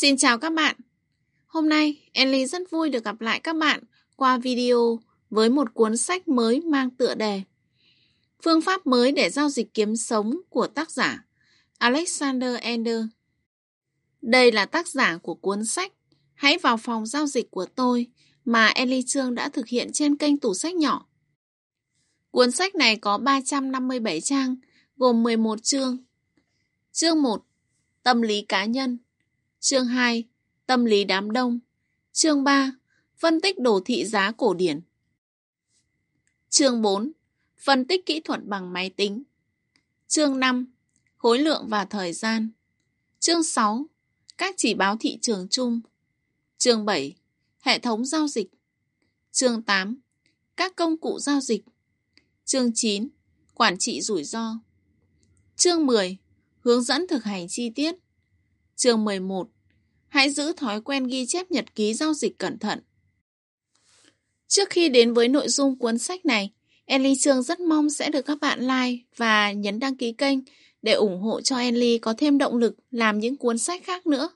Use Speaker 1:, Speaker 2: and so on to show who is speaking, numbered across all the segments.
Speaker 1: Xin chào các bạn. Hôm nay, Ellie rất vui được gặp lại các bạn qua video với một cuốn sách mới mang tựa đề Phương pháp mới để giao dịch kiếm sống của tác giả Alexander Ender. Đây là tác giả của cuốn sách Hãy vào phòng giao dịch của tôi mà Ellie Trương đã thực hiện trên kênh tủ sách nhỏ. Cuốn sách này có 357 trang, gồm 11 chương. Chương 1. Tâm lý cá nhân Chương 2. Tâm lý đám đông Chương 3. Phân tích đồ thị giá cổ điển Chương 4. Phân tích kỹ thuật bằng máy tính Chương 5. Khối lượng và thời gian Chương 6. Các chỉ báo thị trường chung Chương 7. Hệ thống giao dịch Chương 8. Các công cụ giao dịch Chương 9. Quản trị rủi ro Chương 10. Hướng dẫn thực hành chi tiết Chương 11. Hãy giữ thói quen ghi chép nhật ký giao dịch cẩn thận. Trước khi đến với nội dung cuốn sách này, Enly Trương rất mong sẽ được các bạn like và nhấn đăng ký kênh để ủng hộ cho Enly có thêm động lực làm những cuốn sách khác nữa.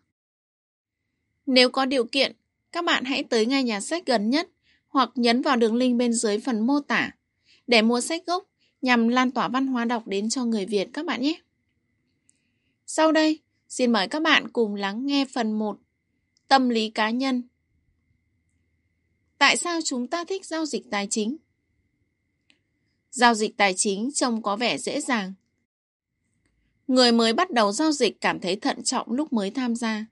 Speaker 1: Nếu có điều kiện, các bạn hãy tới ngay nhà sách gần nhất hoặc nhấn vào đường link bên dưới phần mô tả để mua sách gốc nhằm lan tỏa văn hóa đọc đến cho người Việt các bạn nhé. Sau đây, Xin mời các bạn cùng lắng nghe phần 1 Tâm lý cá nhân Tại sao chúng ta thích giao dịch tài chính? Giao dịch tài chính trông có vẻ dễ dàng. Người mới bắt đầu giao dịch cảm thấy thận trọng lúc mới tham gia.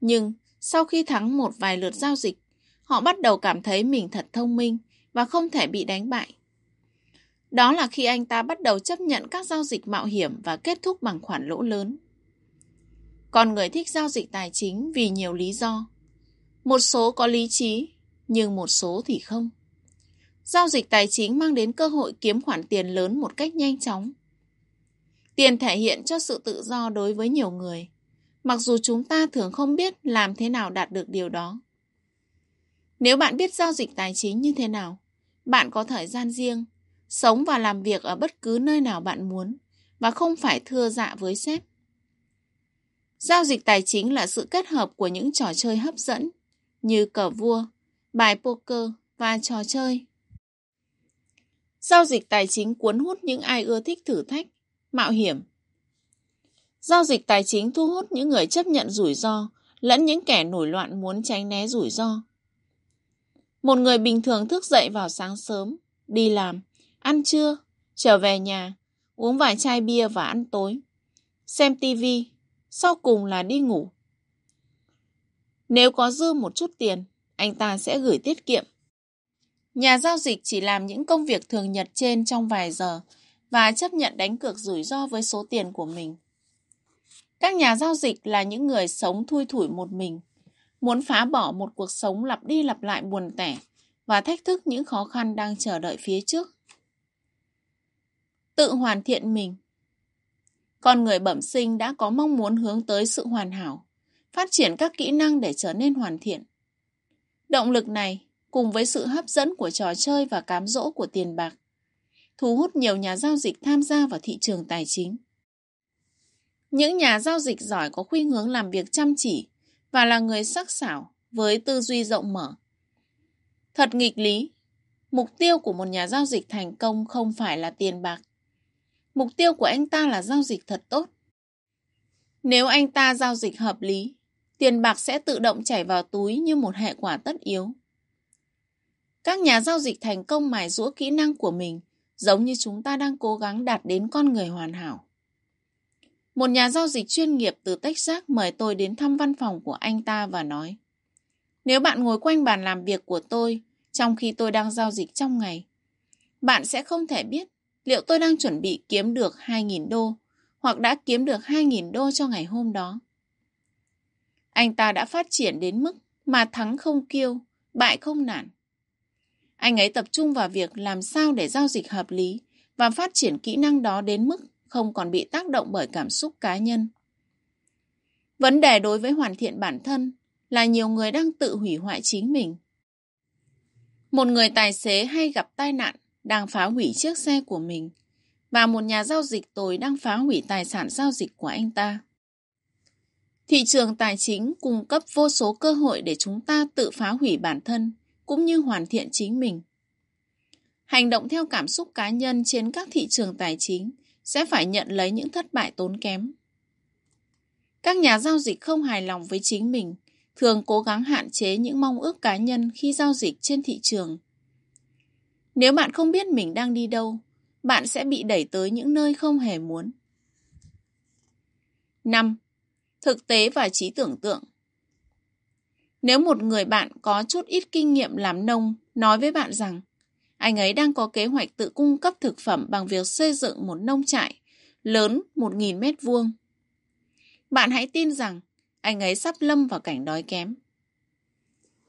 Speaker 1: Nhưng sau khi thắng một vài lượt giao dịch, họ bắt đầu cảm thấy mình thật thông minh và không thể bị đánh bại. Đó là khi anh ta bắt đầu chấp nhận các giao dịch mạo hiểm và kết thúc bằng khoản lỗ lớn. Con người thích giao dịch tài chính vì nhiều lý do. Một số có lý trí, nhưng một số thì không. Giao dịch tài chính mang đến cơ hội kiếm khoản tiền lớn một cách nhanh chóng. Tiền thể hiện cho sự tự do đối với nhiều người, mặc dù chúng ta thường không biết làm thế nào đạt được điều đó. Nếu bạn biết giao dịch tài chính như thế nào, bạn có thời gian riêng, sống và làm việc ở bất cứ nơi nào bạn muốn và không phải thưa dạ với sếp. Giao dịch tài chính là sự kết hợp của những trò chơi hấp dẫn như cờ vua, bài poker và trò chơi. Giao dịch tài chính cuốn hút những ai ưa thích thử thách, mạo hiểm. Giao dịch tài chính thu hút những người chấp nhận rủi ro, lẫn những kẻ nổi loạn muốn tránh né rủi ro. Một người bình thường thức dậy vào sáng sớm, đi làm, ăn trưa, trở về nhà, uống vài chai bia và ăn tối, xem tivi, sau cùng là đi ngủ. Nếu có dư một chút tiền, anh ta sẽ gửi tiết kiệm. Nhà giao dịch chỉ làm những công việc thường nhật trên trong vài giờ và chấp nhận đánh cược rủi ro với số tiền của mình. Các nhà giao dịch là những người sống thui thủi một mình, muốn phá bỏ một cuộc sống lặp đi lặp lại buồn tẻ và thách thức những khó khăn đang chờ đợi phía trước. Tự hoàn thiện mình con người bẩm sinh đã có mong muốn hướng tới sự hoàn hảo, phát triển các kỹ năng để trở nên hoàn thiện. Động lực này, cùng với sự hấp dẫn của trò chơi và cám dỗ của tiền bạc, thu hút nhiều nhà giao dịch tham gia vào thị trường tài chính. Những nhà giao dịch giỏi có khuynh hướng làm việc chăm chỉ và là người sắc sảo với tư duy rộng mở. Thật nghịch lý, mục tiêu của một nhà giao dịch thành công không phải là tiền bạc Mục tiêu của anh ta là giao dịch thật tốt. Nếu anh ta giao dịch hợp lý, tiền bạc sẽ tự động chảy vào túi như một hệ quả tất yếu. Các nhà giao dịch thành công mài rũa kỹ năng của mình giống như chúng ta đang cố gắng đạt đến con người hoàn hảo. Một nhà giao dịch chuyên nghiệp từ Texas mời tôi đến thăm văn phòng của anh ta và nói Nếu bạn ngồi quanh bàn làm việc của tôi trong khi tôi đang giao dịch trong ngày, bạn sẽ không thể biết liệu tôi đang chuẩn bị kiếm được 2.000 đô hoặc đã kiếm được 2.000 đô cho ngày hôm đó. Anh ta đã phát triển đến mức mà thắng không kiêu, bại không nản. Anh ấy tập trung vào việc làm sao để giao dịch hợp lý và phát triển kỹ năng đó đến mức không còn bị tác động bởi cảm xúc cá nhân. Vấn đề đối với hoàn thiện bản thân là nhiều người đang tự hủy hoại chính mình. Một người tài xế hay gặp tai nạn đang phá hủy chiếc xe của mình, và một nhà giao dịch tồi đang phá hủy tài sản giao dịch của anh ta. Thị trường tài chính cung cấp vô số cơ hội để chúng ta tự phá hủy bản thân cũng như hoàn thiện chính mình. Hành động theo cảm xúc cá nhân trên các thị trường tài chính sẽ phải nhận lấy những thất bại tốn kém. Các nhà giao dịch không hài lòng với chính mình thường cố gắng hạn chế những mong ước cá nhân khi giao dịch trên thị trường. Nếu bạn không biết mình đang đi đâu, bạn sẽ bị đẩy tới những nơi không hề muốn. 5. Thực tế và trí tưởng tượng Nếu một người bạn có chút ít kinh nghiệm làm nông nói với bạn rằng anh ấy đang có kế hoạch tự cung cấp thực phẩm bằng việc xây dựng một nông trại lớn 1.000 mét vuông. Bạn hãy tin rằng anh ấy sắp lâm vào cảnh đói kém.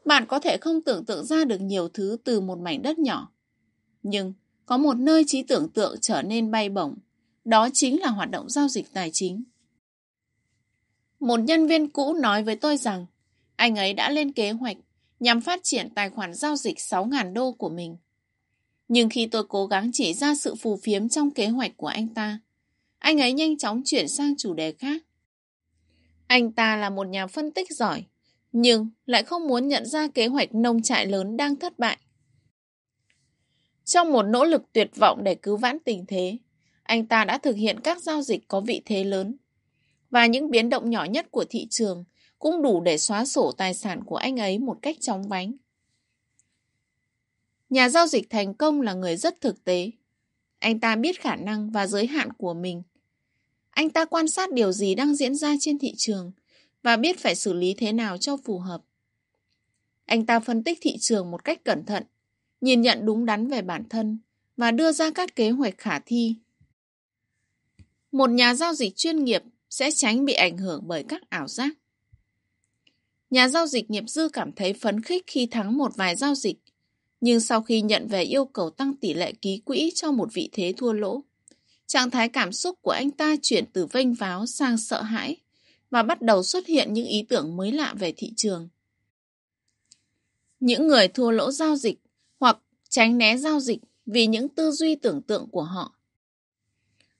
Speaker 1: Bạn có thể không tưởng tượng ra được nhiều thứ từ một mảnh đất nhỏ. Nhưng có một nơi trí tưởng tượng trở nên bay bổng. Đó chính là hoạt động giao dịch tài chính. Một nhân viên cũ nói với tôi rằng anh ấy đã lên kế hoạch nhằm phát triển tài khoản giao dịch 6.000 đô của mình. Nhưng khi tôi cố gắng chỉ ra sự phù phiếm trong kế hoạch của anh ta, anh ấy nhanh chóng chuyển sang chủ đề khác. Anh ta là một nhà phân tích giỏi, nhưng lại không muốn nhận ra kế hoạch nông trại lớn đang thất bại. Trong một nỗ lực tuyệt vọng để cứu vãn tình thế, anh ta đã thực hiện các giao dịch có vị thế lớn. Và những biến động nhỏ nhất của thị trường cũng đủ để xóa sổ tài sản của anh ấy một cách chóng vánh. Nhà giao dịch thành công là người rất thực tế. Anh ta biết khả năng và giới hạn của mình. Anh ta quan sát điều gì đang diễn ra trên thị trường và biết phải xử lý thế nào cho phù hợp. Anh ta phân tích thị trường một cách cẩn thận, nhìn nhận đúng đắn về bản thân và đưa ra các kế hoạch khả thi. Một nhà giao dịch chuyên nghiệp sẽ tránh bị ảnh hưởng bởi các ảo giác. Nhà giao dịch nghiệp dư cảm thấy phấn khích khi thắng một vài giao dịch nhưng sau khi nhận về yêu cầu tăng tỷ lệ ký quỹ cho một vị thế thua lỗ, trạng thái cảm xúc của anh ta chuyển từ vênh váo sang sợ hãi và bắt đầu xuất hiện những ý tưởng mới lạ về thị trường. Những người thua lỗ giao dịch tránh né giao dịch vì những tư duy tưởng tượng của họ.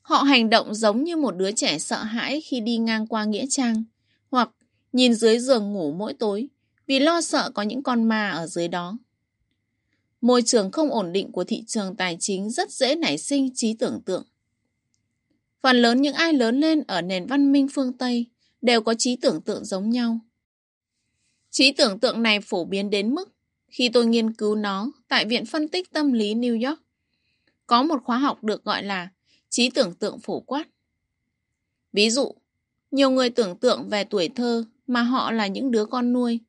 Speaker 1: Họ hành động giống như một đứa trẻ sợ hãi khi đi ngang qua Nghĩa Trang, hoặc nhìn dưới giường ngủ mỗi tối vì lo sợ có những con ma ở dưới đó. Môi trường không ổn định của thị trường tài chính rất dễ nảy sinh trí tưởng tượng. Phần lớn những ai lớn lên ở nền văn minh phương Tây đều có trí tưởng tượng giống nhau. Trí tưởng tượng này phổ biến đến mức khi tôi nghiên cứu nó tại Viện Phân tích Tâm lý New York, có một khóa học được gọi là trí tưởng tượng phổ quát. Ví dụ, nhiều người tưởng tượng về tuổi thơ mà họ là những đứa con nuôi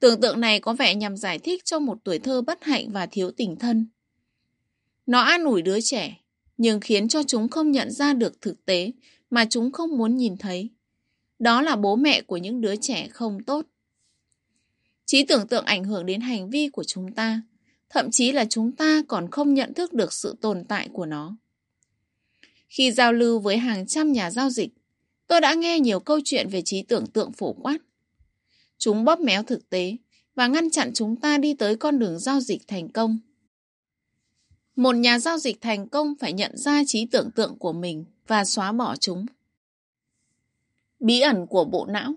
Speaker 1: Tưởng tượng này có vẻ nhằm giải thích cho một tuổi thơ bất hạnh và thiếu tình thân. Nó an ủi đứa trẻ, nhưng khiến cho chúng không nhận ra được thực tế mà chúng không muốn nhìn thấy. Đó là bố mẹ của những đứa trẻ không tốt. Trí tưởng tượng ảnh hưởng đến hành vi của chúng ta, thậm chí là chúng ta còn không nhận thức được sự tồn tại của nó. Khi giao lưu với hàng trăm nhà giao dịch, tôi đã nghe nhiều câu chuyện về trí tưởng tượng phổ quát. Chúng bóp méo thực tế và ngăn chặn chúng ta đi tới con đường giao dịch thành công. Một nhà giao dịch thành công phải nhận ra trí tưởng tượng của mình và xóa bỏ chúng. Bí ẩn của bộ não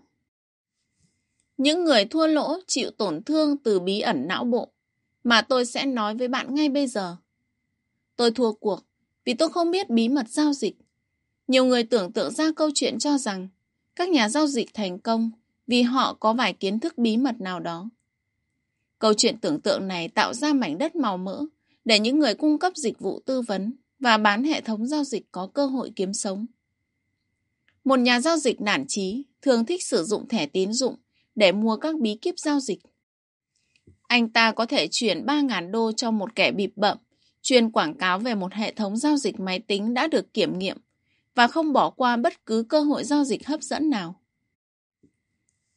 Speaker 1: những người thua lỗ chịu tổn thương từ bí ẩn não bộ mà tôi sẽ nói với bạn ngay bây giờ. Tôi thua cuộc vì tôi không biết bí mật giao dịch. Nhiều người tưởng tượng ra câu chuyện cho rằng các nhà giao dịch thành công vì họ có vài kiến thức bí mật nào đó. Câu chuyện tưởng tượng này tạo ra mảnh đất màu mỡ để những người cung cấp dịch vụ tư vấn và bán hệ thống giao dịch có cơ hội kiếm sống. Một nhà giao dịch nản trí thường thích sử dụng thẻ tín dụng để mua các bí kíp giao dịch. Anh ta có thể chuyển 3.000 đô cho một kẻ bịp bậm, chuyên quảng cáo về một hệ thống giao dịch máy tính đã được kiểm nghiệm và không bỏ qua bất cứ cơ hội giao dịch hấp dẫn nào.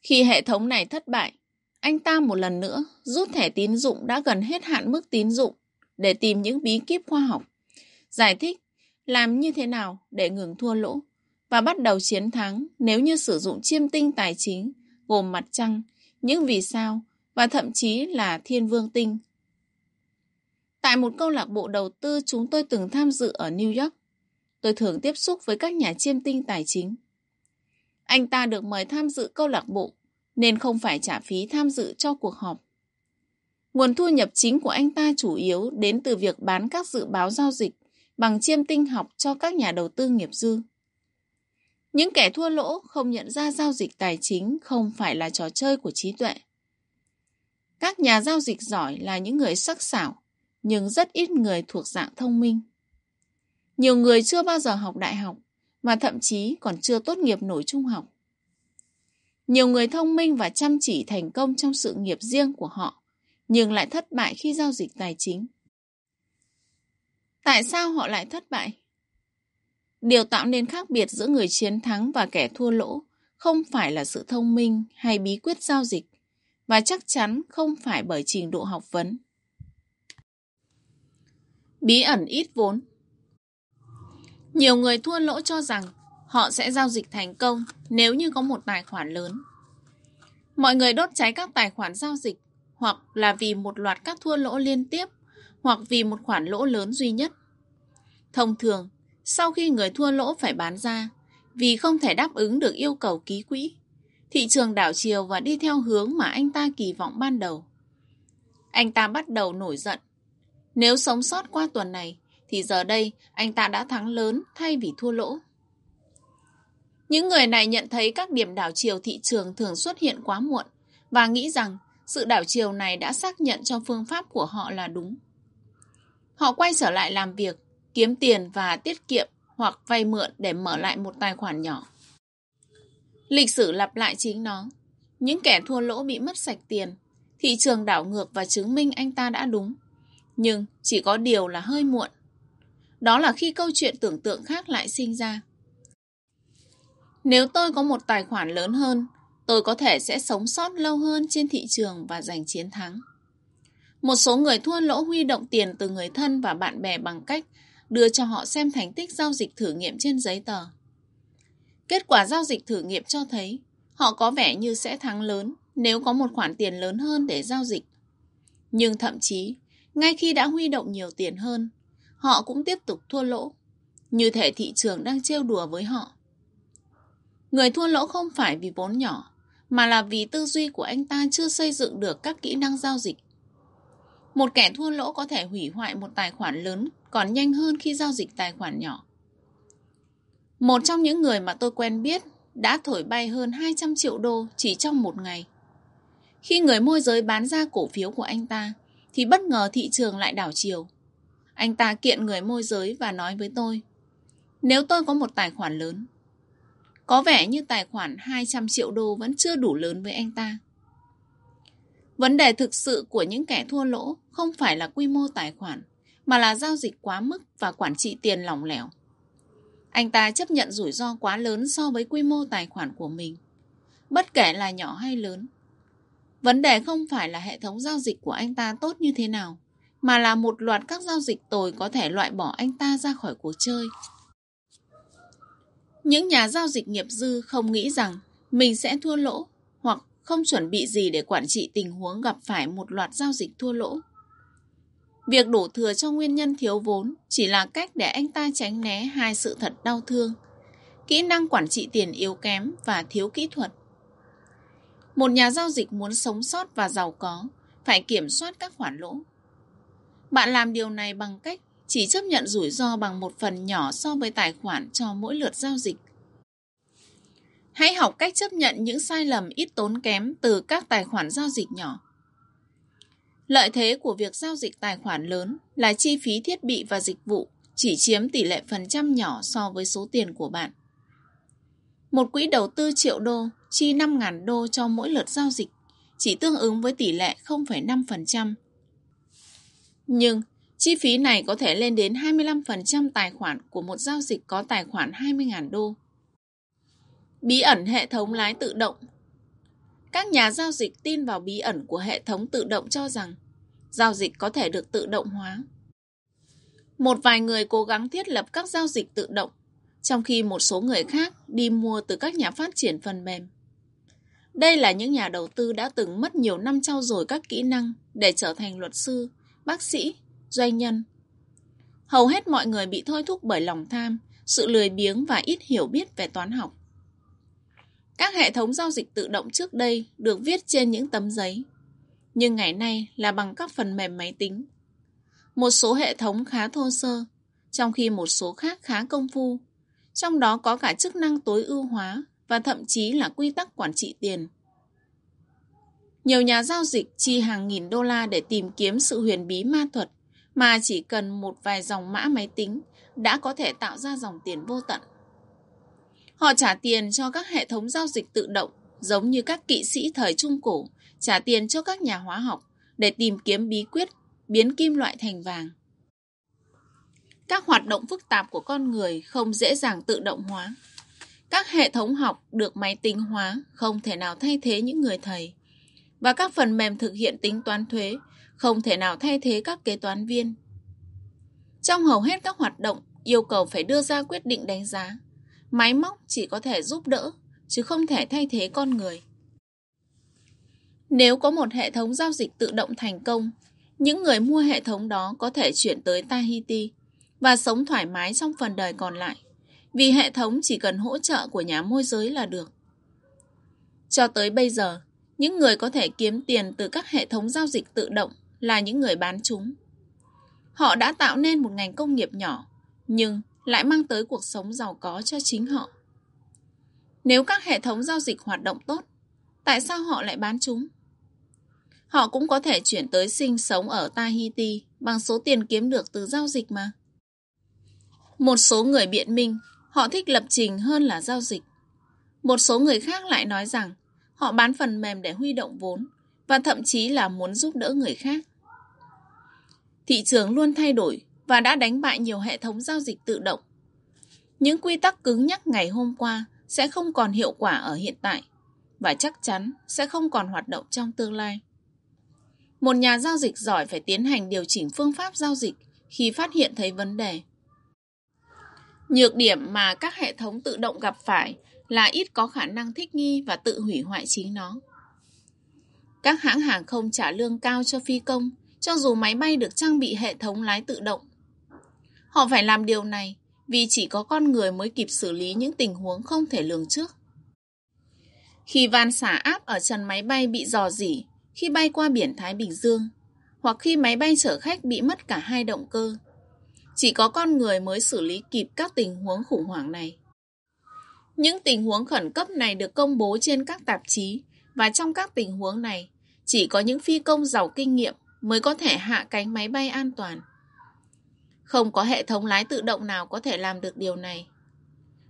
Speaker 1: Khi hệ thống này thất bại, anh ta một lần nữa rút thẻ tín dụng đã gần hết hạn mức tín dụng để tìm những bí kíp khoa học, giải thích làm như thế nào để ngừng thua lỗ và bắt đầu chiến thắng nếu như sử dụng chiêm tinh tài chính gồm mặt trăng, những vì sao và thậm chí là thiên vương tinh. Tại một câu lạc bộ đầu tư chúng tôi từng tham dự ở New York, tôi thường tiếp xúc với các nhà chiêm tinh tài chính. Anh ta được mời tham dự câu lạc bộ, nên không phải trả phí tham dự cho cuộc họp. Nguồn thu nhập chính của anh ta chủ yếu đến từ việc bán các dự báo giao dịch bằng chiêm tinh học cho các nhà đầu tư nghiệp dư. Những kẻ thua lỗ không nhận ra giao dịch tài chính không phải là trò chơi của trí tuệ. Các nhà giao dịch giỏi là những người sắc sảo, nhưng rất ít người thuộc dạng thông minh. Nhiều người chưa bao giờ học đại học, mà thậm chí còn chưa tốt nghiệp nổi trung học. Nhiều người thông minh và chăm chỉ thành công trong sự nghiệp riêng của họ, nhưng lại thất bại khi giao dịch tài chính. Tại sao họ lại thất bại? Điều tạo nên khác biệt giữa người chiến thắng và kẻ thua lỗ không phải là sự thông minh hay bí quyết giao dịch, và chắc chắn không phải bởi trình độ học vấn. Bí ẩn ít vốn Nhiều người thua lỗ cho rằng họ sẽ giao dịch thành công nếu như có một tài khoản lớn. Mọi người đốt cháy các tài khoản giao dịch hoặc là vì một loạt các thua lỗ liên tiếp hoặc vì một khoản lỗ lớn duy nhất. Thông thường, sau khi người thua lỗ phải bán ra vì không thể đáp ứng được yêu cầu ký quỹ, thị trường đảo chiều và đi theo hướng mà anh ta kỳ vọng ban đầu. Anh ta bắt đầu nổi giận. Nếu sống sót qua tuần này, thì giờ đây anh ta đã thắng lớn thay vì thua lỗ. Những người này nhận thấy các điểm đảo chiều thị trường thường xuất hiện quá muộn và nghĩ rằng sự đảo chiều này đã xác nhận cho phương pháp của họ là đúng. Họ quay trở lại làm việc, kiếm tiền và tiết kiệm hoặc vay mượn để mở lại một tài khoản nhỏ. Lịch sử lặp lại chính nó. Những kẻ thua lỗ bị mất sạch tiền. Thị trường đảo ngược và chứng minh anh ta đã đúng. Nhưng chỉ có điều là hơi muộn. Đó là khi câu chuyện tưởng tượng khác lại sinh ra. Nếu tôi có một tài khoản lớn hơn, tôi có thể sẽ sống sót lâu hơn trên thị trường và giành chiến thắng. Một số người thua lỗ huy động tiền từ người thân và bạn bè bằng cách đưa cho họ xem thành tích giao dịch thử nghiệm trên giấy tờ. Kết quả giao dịch thử nghiệm cho thấy họ có vẻ như sẽ thắng lớn nếu có một khoản tiền lớn hơn để giao dịch. Nhưng thậm chí, ngay khi đã huy động nhiều tiền hơn, họ cũng tiếp tục thua lỗ. Như thể thị trường đang trêu đùa với họ. Người thua lỗ không phải vì vốn nhỏ, mà là vì tư duy của anh ta chưa xây dựng được các kỹ năng giao dịch. Một kẻ thua lỗ có thể hủy hoại một tài khoản lớn còn nhanh hơn khi giao dịch tài khoản nhỏ. Một trong những người mà tôi quen biết đã thổi bay hơn 200 triệu đô chỉ trong một ngày. Khi người môi giới bán ra cổ phiếu của anh ta, thì bất ngờ thị trường lại đảo chiều. Anh ta kiện người môi giới và nói với tôi, nếu tôi có một tài khoản lớn, có vẻ như tài khoản 200 triệu đô vẫn chưa đủ lớn với anh ta. Vấn đề thực sự của những kẻ thua lỗ không phải là quy mô tài khoản, mà là giao dịch quá mức và quản trị tiền lỏng lẻo. Anh ta chấp nhận rủi ro quá lớn so với quy mô tài khoản của mình, bất kể là nhỏ hay lớn. Vấn đề không phải là hệ thống giao dịch của anh ta tốt như thế nào, mà là một loạt các giao dịch tồi có thể loại bỏ anh ta ra khỏi cuộc chơi. Những nhà giao dịch nghiệp dư không nghĩ rằng mình sẽ thua lỗ hoặc không chuẩn bị gì để quản trị tình huống gặp phải một loạt giao dịch thua lỗ. Việc đổ thừa cho nguyên nhân thiếu vốn chỉ là cách để anh ta tránh né hai sự thật đau thương. Kỹ năng quản trị tiền yếu kém và thiếu kỹ thuật. Một nhà giao dịch muốn sống sót và giàu có, phải kiểm soát các khoản lỗ. Bạn làm điều này bằng cách chỉ chấp nhận rủi ro bằng một phần nhỏ so với tài khoản cho mỗi lượt giao dịch. Hãy học cách chấp nhận những sai lầm ít tốn kém từ các tài khoản giao dịch nhỏ. Lợi thế của việc giao dịch tài khoản lớn là chi phí thiết bị và dịch vụ chỉ chiếm tỷ lệ phần trăm nhỏ so với số tiền của bạn. Một quỹ đầu tư triệu đô chi 5.000 đô cho mỗi lượt giao dịch chỉ tương ứng với tỷ lệ 0,5%. Nhưng chi phí này có thể lên đến 25% tài khoản của một giao dịch có tài khoản 20.000 đô. Bí ẩn hệ thống lái tự động các nhà giao dịch tin vào bí ẩn của hệ thống tự động cho rằng giao dịch có thể được tự động hóa. Một vài người cố gắng thiết lập các giao dịch tự động, trong khi một số người khác đi mua từ các nhà phát triển phần mềm. Đây là những nhà đầu tư đã từng mất nhiều năm trau dồi các kỹ năng để trở thành luật sư, bác sĩ, doanh nhân. Hầu hết mọi người bị thôi thúc bởi lòng tham, sự lười biếng và ít hiểu biết về toán học. Các hệ thống giao dịch tự động trước đây được viết trên những tấm giấy, nhưng ngày nay là bằng các phần mềm máy tính. Một số hệ thống khá thô sơ, trong khi một số khác khá công phu, trong đó có cả chức năng tối ưu hóa và thậm chí là quy tắc quản trị tiền. Nhiều nhà giao dịch chi hàng nghìn đô la để tìm kiếm sự huyền bí ma thuật mà chỉ cần một vài dòng mã máy tính đã có thể tạo ra dòng tiền vô tận. Họ trả tiền cho các hệ thống giao dịch tự động giống như các kỵ sĩ thời Trung Cổ trả tiền cho các nhà hóa học để tìm kiếm bí quyết biến kim loại thành vàng. Các hoạt động phức tạp của con người không dễ dàng tự động hóa. Các hệ thống học được máy tính hóa không thể nào thay thế những người thầy. Và các phần mềm thực hiện tính toán thuế không thể nào thay thế các kế toán viên. Trong hầu hết các hoạt động yêu cầu phải đưa ra quyết định đánh giá, máy móc chỉ có thể giúp đỡ, chứ không thể thay thế con người. Nếu có một hệ thống giao dịch tự động thành công, những người mua hệ thống đó có thể chuyển tới Tahiti và sống thoải mái trong phần đời còn lại, vì hệ thống chỉ cần hỗ trợ của nhà môi giới là được. Cho tới bây giờ, những người có thể kiếm tiền từ các hệ thống giao dịch tự động là những người bán chúng. Họ đã tạo nên một ngành công nghiệp nhỏ, nhưng lại mang tới cuộc sống giàu có cho chính họ. Nếu các hệ thống giao dịch hoạt động tốt, tại sao họ lại bán chúng? Họ cũng có thể chuyển tới sinh sống ở Tahiti bằng số tiền kiếm được từ giao dịch mà. Một số người biện minh, họ thích lập trình hơn là giao dịch. Một số người khác lại nói rằng họ bán phần mềm để huy động vốn và thậm chí là muốn giúp đỡ người khác. Thị trường luôn thay đổi và đã đánh bại nhiều hệ thống giao dịch tự động. Những quy tắc cứng nhắc ngày hôm qua sẽ không còn hiệu quả ở hiện tại và chắc chắn sẽ không còn hoạt động trong tương lai. Một nhà giao dịch giỏi phải tiến hành điều chỉnh phương pháp giao dịch khi phát hiện thấy vấn đề. Nhược điểm mà các hệ thống tự động gặp phải là ít có khả năng thích nghi và tự hủy hoại chính nó. Các hãng hàng không trả lương cao cho phi công, cho dù máy bay được trang bị hệ thống lái tự động. Họ phải làm điều này vì chỉ có con người mới kịp xử lý những tình huống không thể lường trước. Khi van xả áp ở trần máy bay bị dò dỉ khi bay qua biển Thái Bình Dương, hoặc khi máy bay chở khách bị mất cả hai động cơ, chỉ có con người mới xử lý kịp các tình huống khủng hoảng này. Những tình huống khẩn cấp này được công bố trên các tạp chí và trong các tình huống này, chỉ có những phi công giàu kinh nghiệm mới có thể hạ cánh máy bay an toàn. Không có hệ thống lái tự động nào có thể làm được điều này.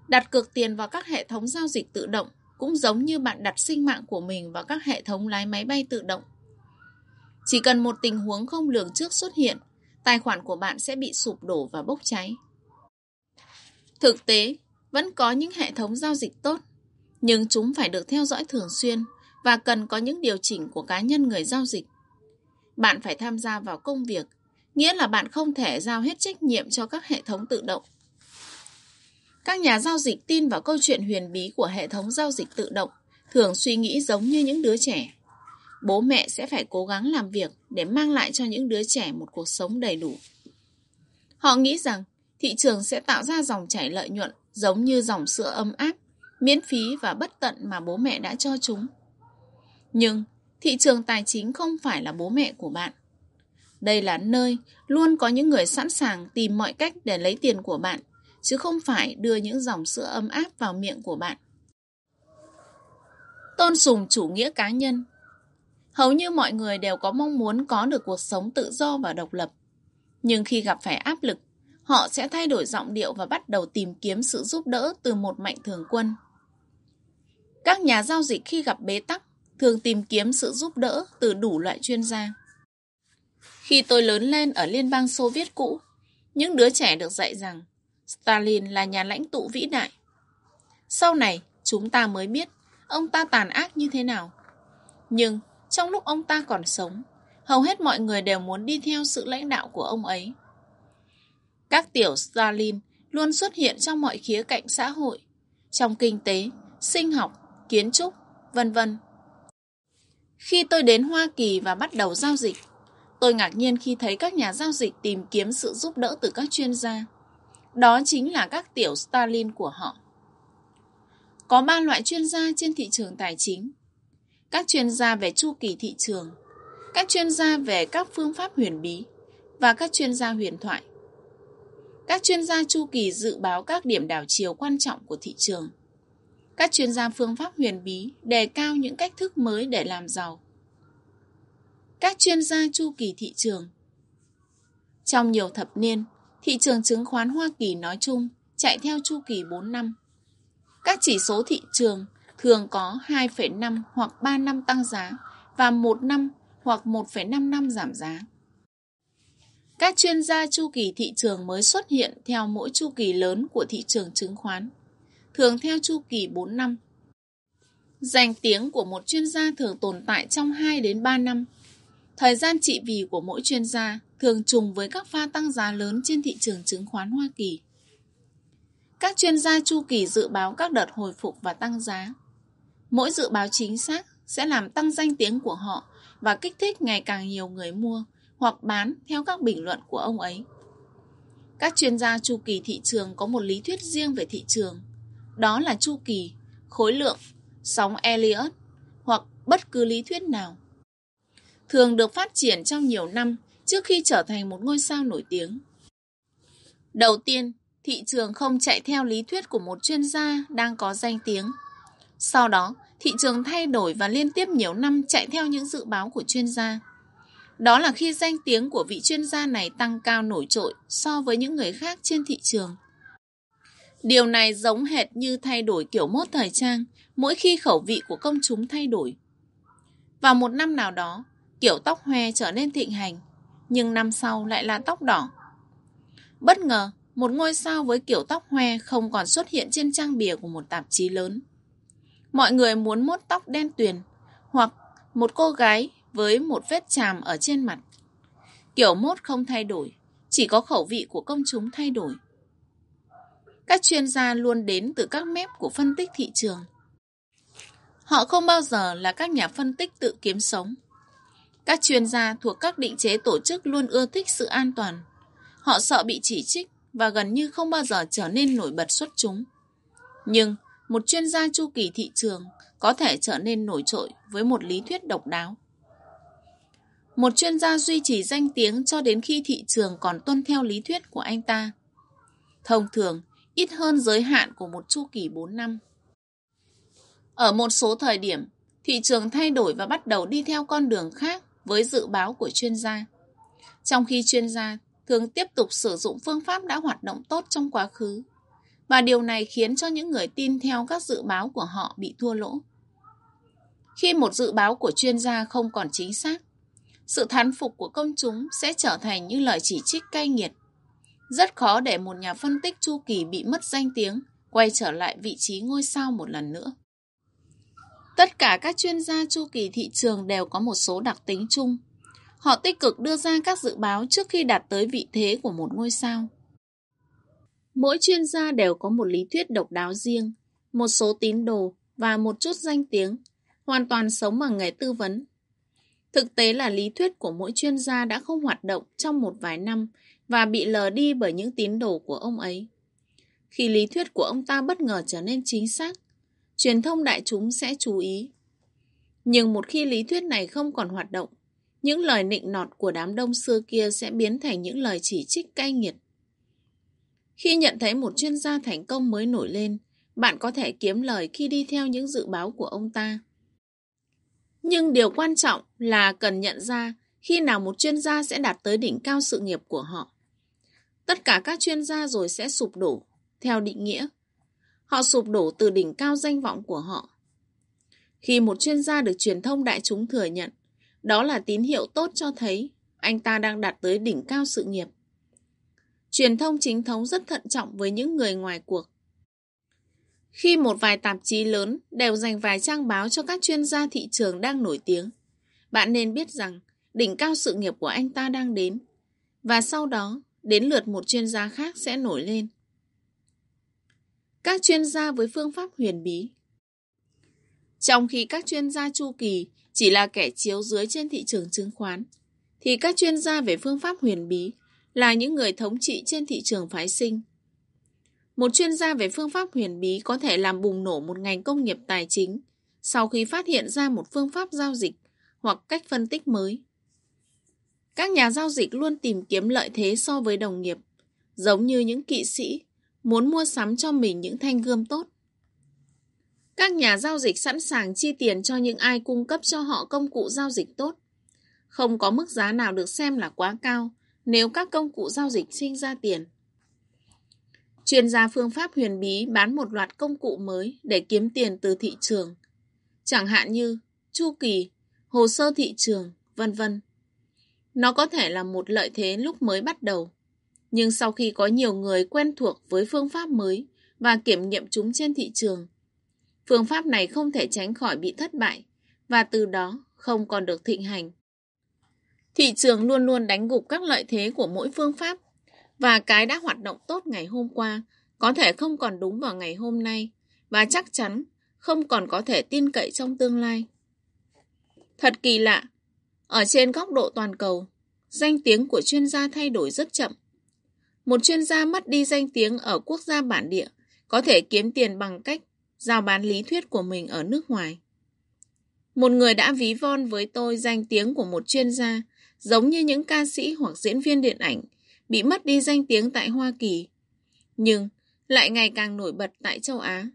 Speaker 1: Đặt cược tiền vào các hệ thống giao dịch tự động cũng giống như bạn đặt sinh mạng của mình vào các hệ thống lái máy bay tự động. Chỉ cần một tình huống không lường trước xuất hiện, tài khoản của bạn sẽ bị sụp đổ và bốc cháy. Thực tế, vẫn có những hệ thống giao dịch tốt, nhưng chúng phải được theo dõi thường xuyên và cần có những điều chỉnh của cá nhân người giao dịch. Bạn phải tham gia vào công việc, nghĩa là bạn không thể giao hết trách nhiệm cho các hệ thống tự động. Các nhà giao dịch tin vào câu chuyện huyền bí của hệ thống giao dịch tự động, thường suy nghĩ giống như những đứa trẻ. Bố mẹ sẽ phải cố gắng làm việc để mang lại cho những đứa trẻ một cuộc sống đầy đủ. Họ nghĩ rằng thị trường sẽ tạo ra dòng chảy lợi nhuận giống như dòng sữa ấm áp, miễn phí và bất tận mà bố mẹ đã cho chúng. Nhưng thị trường tài chính không phải là bố mẹ của bạn. Đây là nơi luôn có những người sẵn sàng tìm mọi cách để lấy tiền của bạn, chứ không phải đưa những dòng sữa ấm áp vào miệng của bạn. Tôn sùng chủ nghĩa cá nhân Hầu như mọi người đều có mong muốn có được cuộc sống tự do và độc lập. Nhưng khi gặp phải áp lực, họ sẽ thay đổi giọng điệu và bắt đầu tìm kiếm sự giúp đỡ từ một mạnh thường quân. Các nhà giao dịch khi gặp bế tắc thường tìm kiếm sự giúp đỡ từ đủ loại chuyên gia. Khi tôi lớn lên ở Liên bang Xô Viết cũ, những đứa trẻ được dạy rằng Stalin là nhà lãnh tụ vĩ đại. Sau này, chúng ta mới biết ông ta tàn ác như thế nào. Nhưng trong lúc ông ta còn sống, hầu hết mọi người đều muốn đi theo sự lãnh đạo của ông ấy. Các tiểu Stalin luôn xuất hiện trong mọi khía cạnh xã hội, trong kinh tế, sinh học, kiến trúc, vân vân. Khi tôi đến Hoa Kỳ và bắt đầu giao dịch, tôi ngạc nhiên khi thấy các nhà giao dịch tìm kiếm sự giúp đỡ từ các chuyên gia. Đó chính là các tiểu Stalin của họ. Có ba loại chuyên gia trên thị trường tài chính. Các chuyên gia về chu kỳ thị trường, các chuyên gia về các phương pháp huyền bí và các chuyên gia huyền thoại. Các chuyên gia chu kỳ dự báo các điểm đảo chiều quan trọng của thị trường. Các chuyên gia phương pháp huyền bí đề cao những cách thức mới để làm giàu. Các chuyên gia chu kỳ thị trường Trong nhiều thập niên, thị trường chứng khoán Hoa Kỳ nói chung chạy theo chu kỳ 4 năm. Các chỉ số thị trường thường có 2,5 hoặc 3 năm tăng giá và 1 năm hoặc 1,5 năm giảm giá. Các chuyên gia chu kỳ thị trường mới xuất hiện theo mỗi chu kỳ lớn của thị trường chứng khoán, thường theo chu kỳ 4 năm. Danh tiếng của một chuyên gia thường tồn tại trong 2 đến 3 năm. Thời gian trị vì của mỗi chuyên gia thường trùng với các pha tăng giá lớn trên thị trường chứng khoán Hoa Kỳ. Các chuyên gia chu kỳ dự báo các đợt hồi phục và tăng giá. Mỗi dự báo chính xác sẽ làm tăng danh tiếng của họ và kích thích ngày càng nhiều người mua hoặc bán theo các bình luận của ông ấy. Các chuyên gia chu kỳ thị trường có một lý thuyết riêng về thị trường. Đó là chu kỳ, khối lượng, sóng Elliott hoặc bất cứ lý thuyết nào. Thường được phát triển trong nhiều năm trước khi trở thành một ngôi sao nổi tiếng. Đầu tiên, thị trường không chạy theo lý thuyết của một chuyên gia đang có danh tiếng. Sau đó, thị trường thay đổi và liên tiếp nhiều năm chạy theo những dự báo của chuyên gia. Đó là khi danh tiếng của vị chuyên gia này tăng cao nổi trội so với những người khác trên thị trường. Điều này giống hệt như thay đổi kiểu mốt thời trang mỗi khi khẩu vị của công chúng thay đổi. Vào một năm nào đó, kiểu tóc hoe trở nên thịnh hành, nhưng năm sau lại là tóc đỏ. Bất ngờ, một ngôi sao với kiểu tóc hoe không còn xuất hiện trên trang bìa của một tạp chí lớn. Mọi người muốn mốt tóc đen tuyền, hoặc một cô gái với một vết chàm ở trên mặt. Kiểu mốt không thay đổi, chỉ có khẩu vị của công chúng thay đổi. Các chuyên gia luôn đến từ các mép của phân tích thị trường. Họ không bao giờ là các nhà phân tích tự kiếm sống. Các chuyên gia thuộc các định chế tổ chức luôn ưa thích sự an toàn. Họ sợ bị chỉ trích và gần như không bao giờ trở nên nổi bật xuất chúng. Nhưng một chuyên gia chu kỳ thị trường có thể trở nên nổi trội với một lý thuyết độc đáo. Một chuyên gia duy trì danh tiếng cho đến khi thị trường còn tuân theo lý thuyết của anh ta. Thông thường, ít hơn giới hạn của một chu kỳ 4 năm. Ở một số thời điểm, thị trường thay đổi và bắt đầu đi theo con đường khác với dự báo của chuyên gia. Trong khi chuyên gia thường tiếp tục sử dụng phương pháp đã hoạt động tốt trong quá khứ. Và điều này khiến cho những người tin theo các dự báo của họ bị thua lỗ. Khi một dự báo của chuyên gia không còn chính xác, sự thán phục của công chúng sẽ trở thành những lời chỉ trích cay nghiệt. Rất khó để một nhà phân tích chu kỳ bị mất danh tiếng quay trở lại vị trí ngôi sao một lần nữa. Tất cả các chuyên gia chu kỳ thị trường đều có một số đặc tính chung. Họ tích cực đưa ra các dự báo trước khi đạt tới vị thế của một ngôi sao. Mỗi chuyên gia đều có một lý thuyết độc đáo riêng, một số tín đồ và một chút danh tiếng, hoàn toàn sống bằng nghề tư vấn. Thực tế là lý thuyết của mỗi chuyên gia đã không hoạt động trong một vài năm và bị lờ đi bởi những tín đồ của ông ấy. Khi lý thuyết của ông ta bất ngờ trở nên chính xác, truyền thông đại chúng sẽ chú ý. Nhưng một khi lý thuyết này không còn hoạt động, những lời nịnh nọt của đám đông xưa kia sẽ biến thành những lời chỉ trích cay nghiệt. Khi nhận thấy một chuyên gia thành công mới nổi lên, bạn có thể kiếm lời khi đi theo những dự báo của ông ta. Nhưng điều quan trọng là cần nhận ra khi nào một chuyên gia sẽ đạt tới đỉnh cao sự nghiệp của họ. Tất cả các chuyên gia rồi sẽ sụp đổ, theo định nghĩa. Họ sụp đổ từ đỉnh cao danh vọng của họ. Khi một chuyên gia được truyền thông đại chúng thừa nhận, đó là tín hiệu tốt cho thấy anh ta đang đạt tới đỉnh cao sự nghiệp. Truyền thông chính thống rất thận trọng với những người ngoài cuộc. Khi một vài tạp chí lớn đều dành vài trang báo cho các chuyên gia thị trường đang nổi tiếng, bạn nên biết rằng đỉnh cao sự nghiệp của anh ta đang đến. Và sau đó, đến lượt một chuyên gia khác sẽ nổi lên. Các chuyên gia với phương pháp huyền bí Trong khi các chuyên gia chu kỳ chỉ là kẻ chiếu dưới trên thị trường chứng khoán, thì các chuyên gia về phương pháp huyền bí là những người thống trị trên thị trường phái sinh. Một chuyên gia về phương pháp huyền bí có thể làm bùng nổ một ngành công nghiệp tài chính sau khi phát hiện ra một phương pháp giao dịch hoặc cách phân tích mới. Các nhà giao dịch luôn tìm kiếm lợi thế so với đồng nghiệp, giống như những kỵ sĩ muốn mua sắm cho mình những thanh gươm tốt. Các nhà giao dịch sẵn sàng chi tiền cho những ai cung cấp cho họ công cụ giao dịch tốt. Không có mức giá nào được xem là quá cao nếu các công cụ giao dịch sinh ra tiền. Chuyên gia phương pháp huyền bí bán một loạt công cụ mới để kiếm tiền từ thị trường, chẳng hạn như chu kỳ, hồ sơ thị trường, vân vân. Nó có thể là một lợi thế lúc mới bắt đầu, nhưng sau khi có nhiều người quen thuộc với phương pháp mới và kiểm nghiệm chúng trên thị trường, phương pháp này không thể tránh khỏi bị thất bại và từ đó không còn được thịnh hành. Thị trường luôn luôn đánh gục các lợi thế của mỗi phương pháp và cái đã hoạt động tốt ngày hôm qua có thể không còn đúng vào ngày hôm nay và chắc chắn không còn có thể tin cậy trong tương lai. Thật kỳ lạ, ở trên góc độ toàn cầu, danh tiếng của chuyên gia thay đổi rất chậm. Một chuyên gia mất đi danh tiếng ở quốc gia bản địa có thể kiếm tiền bằng cách giao bán lý thuyết của mình ở nước ngoài. Một người đã ví von với tôi danh tiếng của một chuyên gia giống như những ca sĩ hoặc diễn viên điện ảnh bị mất đi danh tiếng tại Hoa Kỳ, nhưng lại ngày càng nổi bật tại châu Á.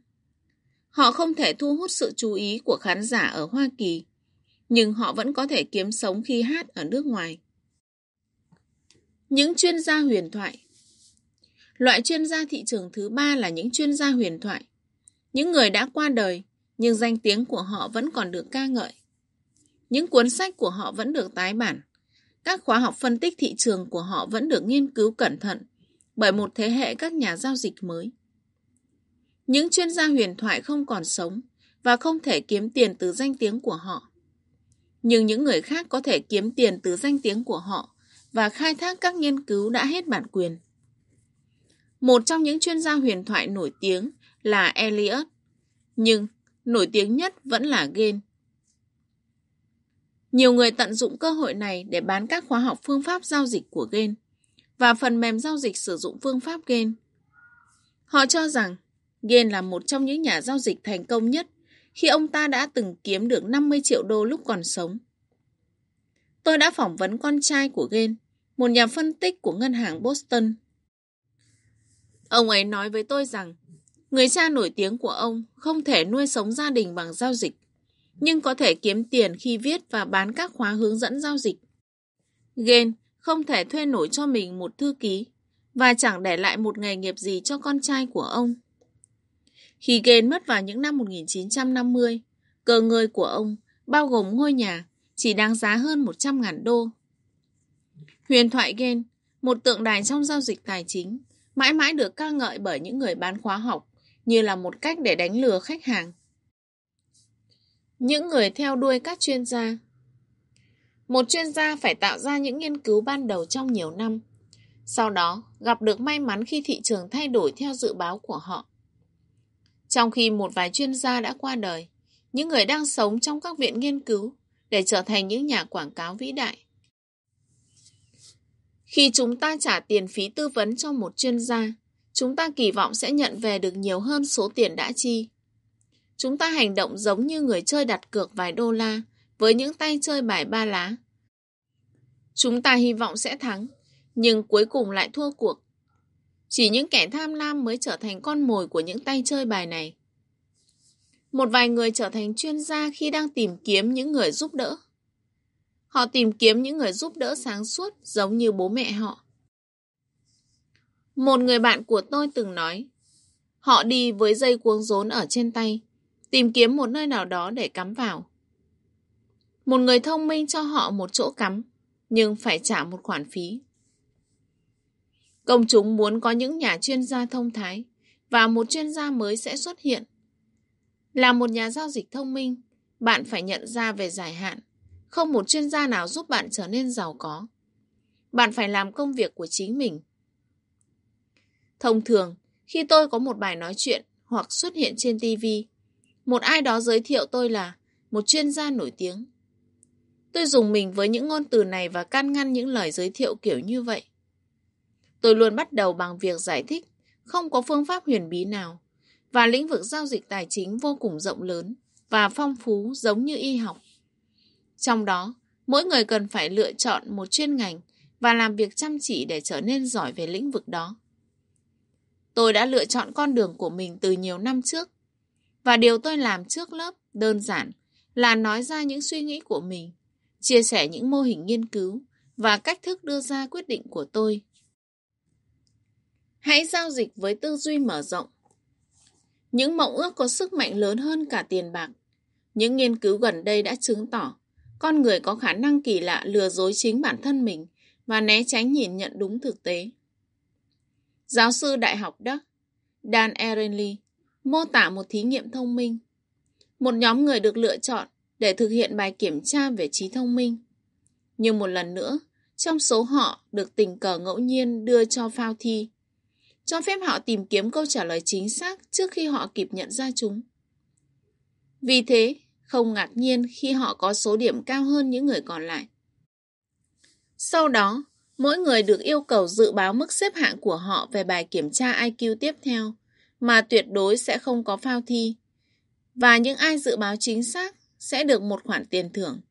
Speaker 1: Họ không thể thu hút sự chú ý của khán giả ở Hoa Kỳ, nhưng họ vẫn có thể kiếm sống khi hát ở nước ngoài. Những chuyên gia huyền thoại Loại chuyên gia thị trường thứ ba là những chuyên gia huyền thoại. Những người đã qua đời, nhưng danh tiếng của họ vẫn còn được ca ngợi. Những cuốn sách của họ vẫn được tái bản. Các khóa học phân tích thị trường của họ vẫn được nghiên cứu cẩn thận bởi một thế hệ các nhà giao dịch mới. Những chuyên gia huyền thoại không còn sống và không thể kiếm tiền từ danh tiếng của họ. Nhưng những người khác có thể kiếm tiền từ danh tiếng của họ và khai thác các nghiên cứu đã hết bản quyền. Một trong những chuyên gia huyền thoại nổi tiếng là Elliot, nhưng nổi tiếng nhất vẫn là Gain. Nhiều người tận dụng cơ hội này để bán các khóa học phương pháp giao dịch của Gain và phần mềm giao dịch sử dụng phương pháp Gain. Họ cho rằng Gain là một trong những nhà giao dịch thành công nhất khi ông ta đã từng kiếm được 50 triệu đô lúc còn sống. Tôi đã phỏng vấn con trai của Gain, một nhà phân tích của ngân hàng Boston. Ông ấy nói với tôi rằng người cha nổi tiếng của ông không thể nuôi sống gia đình bằng giao dịch, nhưng có thể kiếm tiền khi viết và bán các khóa hướng dẫn giao dịch. Gain không thể thuê nổi cho mình một thư ký và chẳng để lại một nghề nghiệp gì cho con trai của ông. Khi Gain mất vào những năm 1950, cờ người của ông, bao gồm ngôi nhà, chỉ đáng giá hơn 100.000 đô. Huyền thoại Gain, một tượng đài trong giao dịch tài chính, mãi mãi được ca ngợi bởi những người bán khóa học như là một cách để đánh lừa khách hàng. Những người theo đuôi các chuyên gia một chuyên gia phải tạo ra những nghiên cứu ban đầu trong nhiều năm. Sau đó, gặp được may mắn khi thị trường thay đổi theo dự báo của họ. Trong khi một vài chuyên gia đã qua đời, những người đang sống trong các viện nghiên cứu để trở thành những nhà quảng cáo vĩ đại. Khi chúng ta trả tiền phí tư vấn cho một chuyên gia, chúng ta kỳ vọng sẽ nhận về được nhiều hơn số tiền đã chi. Chúng ta hành động giống như người chơi đặt cược vài đô la với những tay chơi bài ba lá. Chúng ta hy vọng sẽ thắng, nhưng cuối cùng lại thua cuộc. Chỉ những kẻ tham lam mới trở thành con mồi của những tay chơi bài này. Một vài người trở thành chuyên gia khi đang tìm kiếm những người giúp đỡ. Họ tìm kiếm những người giúp đỡ sáng suốt giống như bố mẹ họ. Một người bạn của tôi từng nói, họ đi với dây cuống rốn ở trên tay, tìm kiếm một nơi nào đó để cắm vào. Một người thông minh cho họ một chỗ cắm, nhưng phải trả một khoản phí. Công chúng muốn có những nhà chuyên gia thông thái và một chuyên gia mới sẽ xuất hiện. Là một nhà giao dịch thông minh, bạn phải nhận ra về dài hạn, không một chuyên gia nào giúp bạn trở nên giàu có. Bạn phải làm công việc của chính mình. Thông thường, khi tôi có một bài nói chuyện hoặc xuất hiện trên TV, một ai đó giới thiệu tôi là một chuyên gia nổi tiếng. Tôi dùng mình với những ngôn từ này và can ngăn những lời giới thiệu kiểu như vậy. Tôi luôn bắt đầu bằng việc giải thích không có phương pháp huyền bí nào, và lĩnh vực giao dịch tài chính vô cùng rộng lớn và phong phú giống như y học. Trong đó, mỗi người cần phải lựa chọn một chuyên ngành và làm việc chăm chỉ để trở nên giỏi về lĩnh vực đó. Tôi đã lựa chọn con đường của mình từ nhiều năm trước, và điều tôi làm trước lớp đơn giản là nói ra những suy nghĩ của mình, chia sẻ những mô hình nghiên cứu và cách thức đưa ra quyết định của tôi. Hãy giao dịch với tư duy mở rộng. Những mộng ước có sức mạnh lớn hơn cả tiền bạc. Những nghiên cứu gần đây đã chứng tỏ con người có khả năng kỳ lạ lừa dối chính bản thân mình và né tránh nhìn nhận đúng thực tế. Giáo sư Đại học Đức Dan Ehrenle mô tả một thí nghiệm thông minh. Một nhóm người được lựa chọn để thực hiện bài kiểm tra về trí thông minh. Nhưng một lần nữa, trong số họ được tình cờ ngẫu nhiên đưa cho phao thi, cho phép họ tìm kiếm câu trả lời chính xác trước khi họ kịp nhận ra chúng. Vì thế, không ngạc nhiên khi họ có số điểm cao hơn những người còn lại. Sau đó, mỗi người được yêu cầu dự báo mức xếp hạng của họ về bài kiểm tra IQ tiếp theo, mà tuyệt đối sẽ không có phao thi. Và những ai dự báo chính xác sẽ được một khoản tiền thưởng.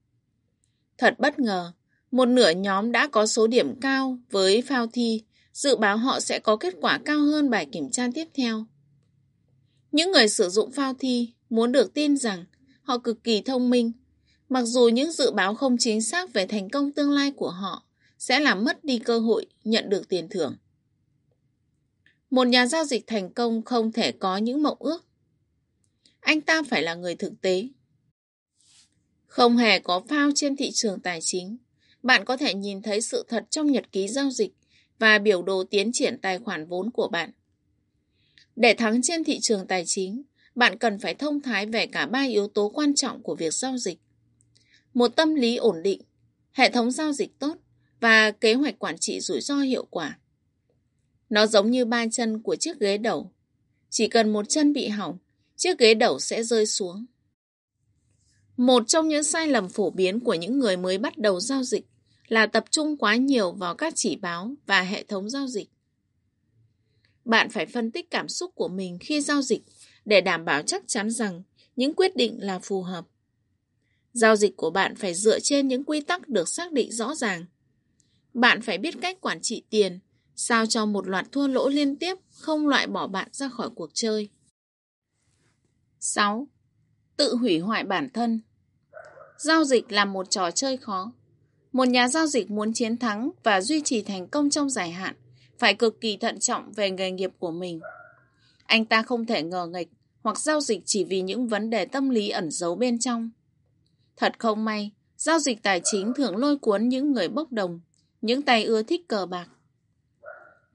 Speaker 1: Thật bất ngờ, một nửa nhóm đã có số điểm cao với phao thi, dự báo họ sẽ có kết quả cao hơn bài kiểm tra tiếp theo. Những người sử dụng phao thi muốn được tin rằng họ cực kỳ thông minh, mặc dù những dự báo không chính xác về thành công tương lai của họ sẽ làm mất đi cơ hội nhận được tiền thưởng. Một nhà giao dịch thành công không thể có những mộng ước. Anh ta phải là người thực tế. Không hề có phao trên thị trường tài chính. Bạn có thể nhìn thấy sự thật trong nhật ký giao dịch và biểu đồ tiến triển tài khoản vốn của bạn. Để thắng trên thị trường tài chính, bạn cần phải thông thái về cả ba yếu tố quan trọng của việc giao dịch. Một tâm lý ổn định, hệ thống giao dịch tốt và kế hoạch quản trị rủi ro hiệu quả. Nó giống như ba chân của chiếc ghế đầu. Chỉ cần một chân bị hỏng, chiếc ghế đầu sẽ rơi xuống. Một trong những sai lầm phổ biến của những người mới bắt đầu giao dịch là tập trung quá nhiều vào các chỉ báo và hệ thống giao dịch. Bạn phải phân tích cảm xúc của mình khi giao dịch để đảm bảo chắc chắn rằng những quyết định là phù hợp. Giao dịch của bạn phải dựa trên những quy tắc được xác định rõ ràng. Bạn phải biết cách quản trị tiền, sao cho một loạt thua lỗ liên tiếp không loại bỏ bạn ra khỏi cuộc chơi. 6. Tự hủy hoại bản thân Giao dịch là một trò chơi khó. Một nhà giao dịch muốn chiến thắng và duy trì thành công trong dài hạn phải cực kỳ thận trọng về nghề nghiệp của mình. Anh ta không thể ngờ nghịch hoặc giao dịch chỉ vì những vấn đề tâm lý ẩn giấu bên trong. Thật không may, giao dịch tài chính thường lôi cuốn những người bốc đồng, những tay ưa thích cờ bạc.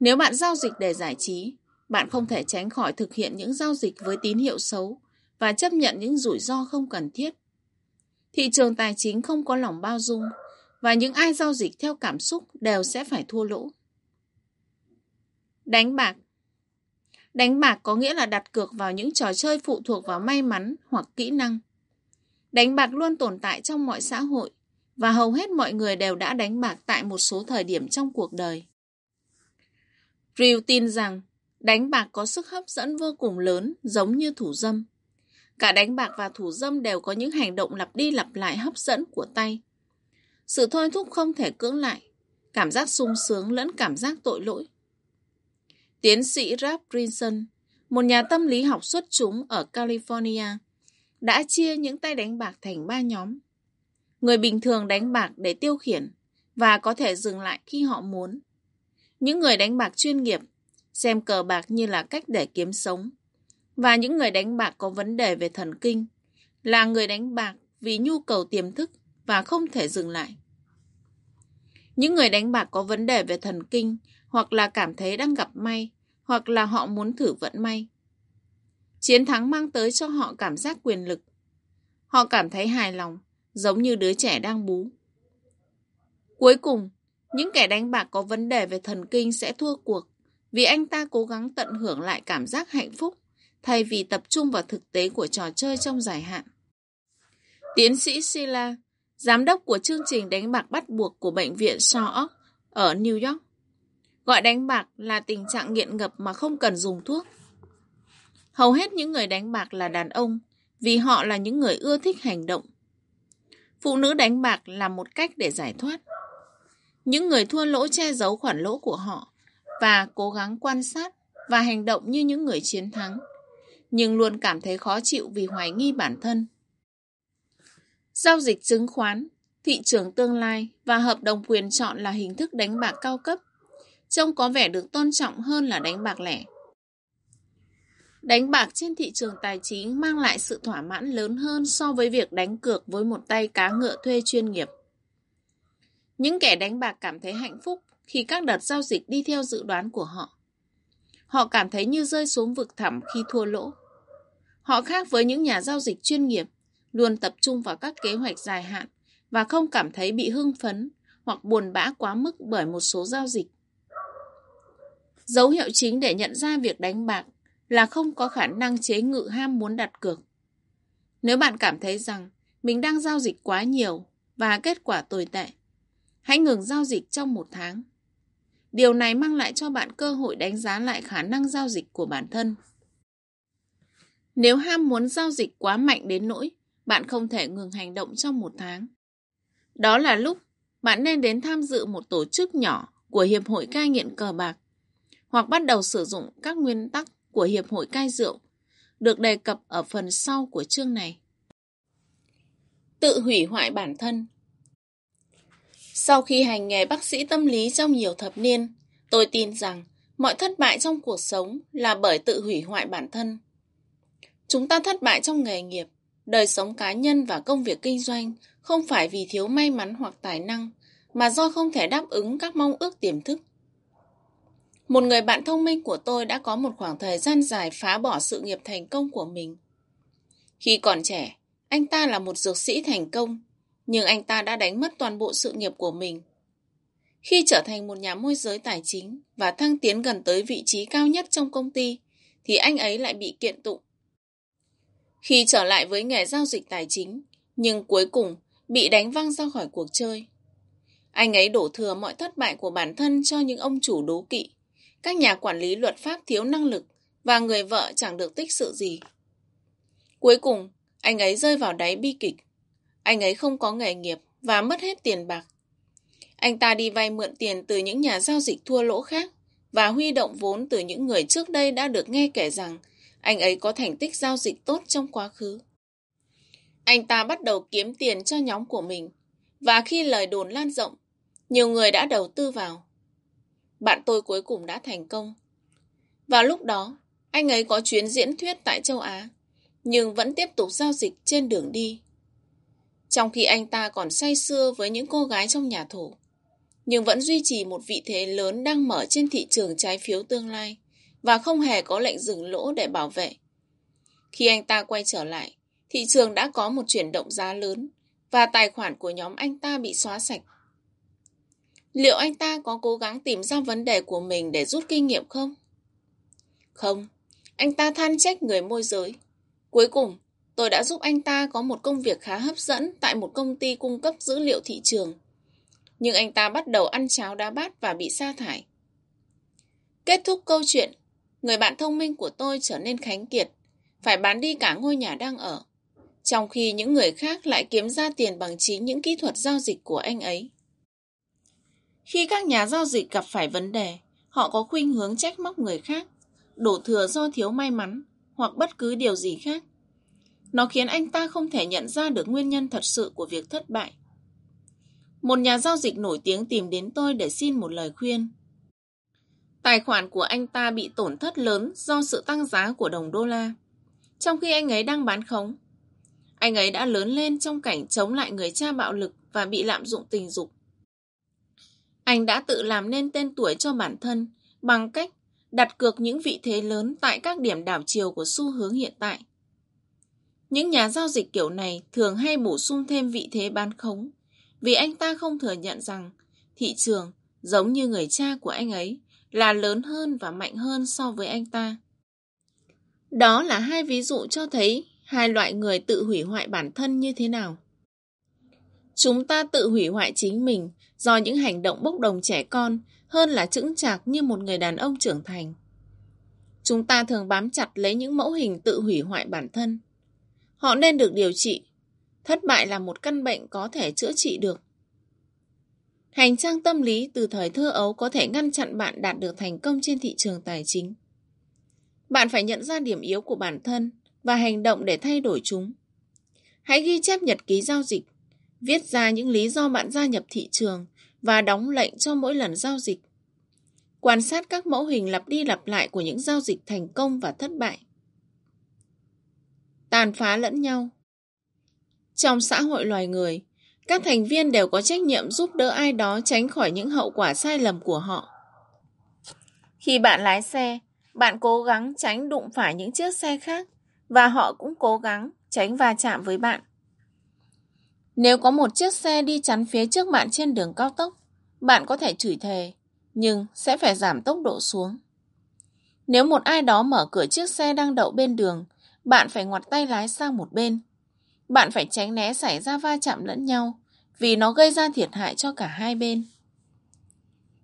Speaker 1: Nếu bạn giao dịch để giải trí, bạn không thể tránh khỏi thực hiện những giao dịch với tín hiệu xấu và chấp nhận những rủi ro không cần thiết. Thị trường tài chính không có lòng bao dung và những ai giao dịch theo cảm xúc đều sẽ phải thua lỗ. Đánh bạc Đánh bạc có nghĩa là đặt cược vào những trò chơi phụ thuộc vào may mắn hoặc kỹ năng. Đánh bạc luôn tồn tại trong mọi xã hội và hầu hết mọi người đều đã đánh bạc tại một số thời điểm trong cuộc đời. Ryu tin rằng đánh bạc có sức hấp dẫn vô cùng lớn giống như thủ dâm. Cả đánh bạc và thủ dâm đều có những hành động lặp đi lặp lại hấp dẫn của tay. Sự thôi thúc không thể cưỡng lại, cảm giác sung sướng lẫn cảm giác tội lỗi. Tiến sĩ Ralph Brinson, một nhà tâm lý học xuất chúng ở California, đã chia những tay đánh bạc thành ba nhóm. Người bình thường đánh bạc để tiêu khiển và có thể dừng lại khi họ muốn. Những người đánh bạc chuyên nghiệp xem cờ bạc như là cách để kiếm sống. Và những người đánh bạc có vấn đề về thần kinh là người đánh bạc vì nhu cầu tiềm thức và không thể dừng lại. Những người đánh bạc có vấn đề về thần kinh hoặc là cảm thấy đang gặp may hoặc là họ muốn thử vận may. Chiến thắng mang tới cho họ cảm giác quyền lực. Họ cảm thấy hài lòng, giống như đứa trẻ đang bú. Cuối cùng, những kẻ đánh bạc có vấn đề về thần kinh sẽ thua cuộc vì anh ta cố gắng tận hưởng lại cảm giác hạnh phúc thay vì tập trung vào thực tế của trò chơi trong dài hạn. Tiến sĩ Sila, giám đốc của chương trình đánh bạc bắt buộc của bệnh viện Shaw ở New York, Gọi đánh bạc là tình trạng nghiện ngập mà không cần dùng thuốc. Hầu hết những người đánh bạc là đàn ông vì họ là những người ưa thích hành động. Phụ nữ đánh bạc là một cách để giải thoát. Những người thua lỗ che giấu khoản lỗ của họ và cố gắng quan sát và hành động như những người chiến thắng, nhưng luôn cảm thấy khó chịu vì hoài nghi bản thân. Giao dịch chứng khoán, thị trường tương lai và hợp đồng quyền chọn là hình thức đánh bạc cao cấp, trông có vẻ được tôn trọng hơn là đánh bạc lẻ. Đánh bạc trên thị trường tài chính mang lại sự thỏa mãn lớn hơn so với việc đánh cược với một tay cá ngựa thuê chuyên nghiệp. Những kẻ đánh bạc cảm thấy hạnh phúc khi các đợt giao dịch đi theo dự đoán của họ. Họ cảm thấy như rơi xuống vực thẳm khi thua lỗ. Họ khác với những nhà giao dịch chuyên nghiệp, luôn tập trung vào các kế hoạch dài hạn và không cảm thấy bị hưng phấn hoặc buồn bã quá mức bởi một số giao dịch. Dấu hiệu chính để nhận ra việc đánh bạc là không có khả năng chế ngự ham muốn đặt cược. Nếu bạn cảm thấy rằng mình đang giao dịch quá nhiều và kết quả tồi tệ, hãy ngừng giao dịch trong một tháng. Điều này mang lại cho bạn cơ hội đánh giá lại khả năng giao dịch của bản thân. Nếu ham muốn giao dịch quá mạnh đến nỗi bạn không thể ngừng hành động trong một tháng, đó là lúc bạn nên đến tham dự một tổ chức nhỏ của Hiệp hội cai nghiện cờ bạc hoặc bắt đầu sử dụng các nguyên tắc của Hiệp hội cai rượu được đề cập ở phần sau của chương này. Tự hủy hoại bản thân Sau khi hành nghề bác sĩ tâm lý trong nhiều thập niên, tôi tin rằng mọi thất bại trong cuộc sống là bởi tự hủy hoại bản thân. Chúng ta thất bại trong nghề nghiệp, đời sống cá nhân và công việc kinh doanh không phải vì thiếu may mắn hoặc tài năng, mà do không thể đáp ứng các mong ước tiềm thức. Một người bạn thông minh của tôi đã có một khoảng thời gian dài phá bỏ sự nghiệp thành công của mình. Khi còn trẻ, anh ta là một dược sĩ thành công, nhưng anh ta đã đánh mất toàn bộ sự nghiệp của mình. Khi trở thành một nhà môi giới tài chính và thăng tiến gần tới vị trí cao nhất trong công ty, thì anh ấy lại bị kiện tụng. Khi trở lại với nghề giao dịch tài chính, nhưng cuối cùng bị đánh văng ra khỏi cuộc chơi. Anh ấy đổ thừa mọi thất bại của bản thân cho những ông chủ đố kỵ các nhà quản lý luật pháp thiếu năng lực và người vợ chẳng được tích sự gì. Cuối cùng, anh ấy rơi vào đáy bi kịch. Anh ấy không có nghề nghiệp và mất hết tiền bạc. Anh ta đi vay mượn tiền từ những nhà giao dịch thua lỗ khác và huy động vốn từ những người trước đây đã được nghe kể rằng anh ấy có thành tích giao dịch tốt trong quá khứ. Anh ta bắt đầu kiếm tiền cho nhóm của mình và khi lời đồn lan rộng, nhiều người đã đầu tư vào. Bạn tôi cuối cùng đã thành công. Vào lúc đó, anh ấy có chuyến diễn thuyết tại châu Á, nhưng vẫn tiếp tục giao dịch trên đường đi. Trong khi anh ta còn say sưa với những cô gái trong nhà thổ, nhưng vẫn duy trì một vị thế lớn đang mở trên thị trường trái phiếu tương lai và không hề có lệnh dừng lỗ để bảo vệ. Khi anh ta quay trở lại, thị trường đã có một chuyển động giá lớn và tài khoản của nhóm anh ta bị xóa sạch. Liệu anh ta có cố gắng tìm ra vấn đề của mình để rút kinh nghiệm không? Không, anh ta than trách người môi giới. Cuối cùng, tôi đã giúp anh ta có một công việc khá hấp dẫn tại một công ty cung cấp dữ liệu thị trường. Nhưng anh ta bắt đầu ăn cháo đá bát và bị sa thải. Kết thúc câu chuyện, người bạn thông minh của tôi trở nên khánh kiệt, phải bán đi cả ngôi nhà đang ở, trong khi những người khác lại kiếm ra tiền bằng chính những kỹ thuật giao dịch của anh ấy. Khi các nhà giao dịch gặp phải vấn đề, họ có khuynh hướng trách móc người khác, đổ thừa do thiếu may mắn hoặc bất cứ điều gì khác. Nó khiến anh ta không thể nhận ra được nguyên nhân thật sự của việc thất bại. Một nhà giao dịch nổi tiếng tìm đến tôi để xin một lời khuyên. Tài khoản của anh ta bị tổn thất lớn do sự tăng giá của đồng đô la, trong khi anh ấy đang bán khống. Anh ấy đã lớn lên trong cảnh chống lại người cha bạo lực và bị lạm dụng tình dục. Anh đã tự làm nên tên tuổi cho bản thân bằng cách đặt cược những vị thế lớn tại các điểm đảo chiều của xu hướng hiện tại. Những nhà giao dịch kiểu này thường hay bổ sung thêm vị thế bán khống vì anh ta không thừa nhận rằng thị trường, giống như người cha của anh ấy, là lớn hơn và mạnh hơn so với anh ta. Đó là hai ví dụ cho thấy hai loại người tự hủy hoại bản thân như thế nào. Chúng ta tự hủy hoại chính mình do những hành động bốc đồng trẻ con hơn là chững chạc như một người đàn ông trưởng thành. Chúng ta thường bám chặt lấy những mẫu hình tự hủy hoại bản thân. Họ nên được điều trị. Thất bại là một căn bệnh có thể chữa trị được. Hành trang tâm lý từ thời thơ ấu có thể ngăn chặn bạn đạt được thành công trên thị trường tài chính. Bạn phải nhận ra điểm yếu của bản thân và hành động để thay đổi chúng. Hãy ghi chép nhật ký giao dịch, viết ra những lý do bạn gia nhập thị trường và đóng lệnh cho mỗi lần giao dịch. Quan sát các mẫu hình lặp đi lặp lại của những giao dịch thành công và thất bại. Tàn phá lẫn nhau Trong xã hội loài người, các thành viên đều có trách nhiệm giúp đỡ ai đó tránh khỏi những hậu quả sai lầm của họ. Khi bạn lái xe, bạn cố gắng tránh đụng phải những chiếc xe khác và họ cũng cố gắng tránh va chạm với bạn. Nếu có một chiếc xe đi chắn phía trước bạn trên đường cao tốc, bạn có thể chửi thề, nhưng sẽ phải giảm tốc độ xuống. Nếu một ai đó mở cửa chiếc xe đang đậu bên đường, bạn phải ngoặt tay lái sang một bên. Bạn phải tránh né xảy ra va chạm lẫn nhau, vì nó gây ra thiệt hại cho cả hai bên.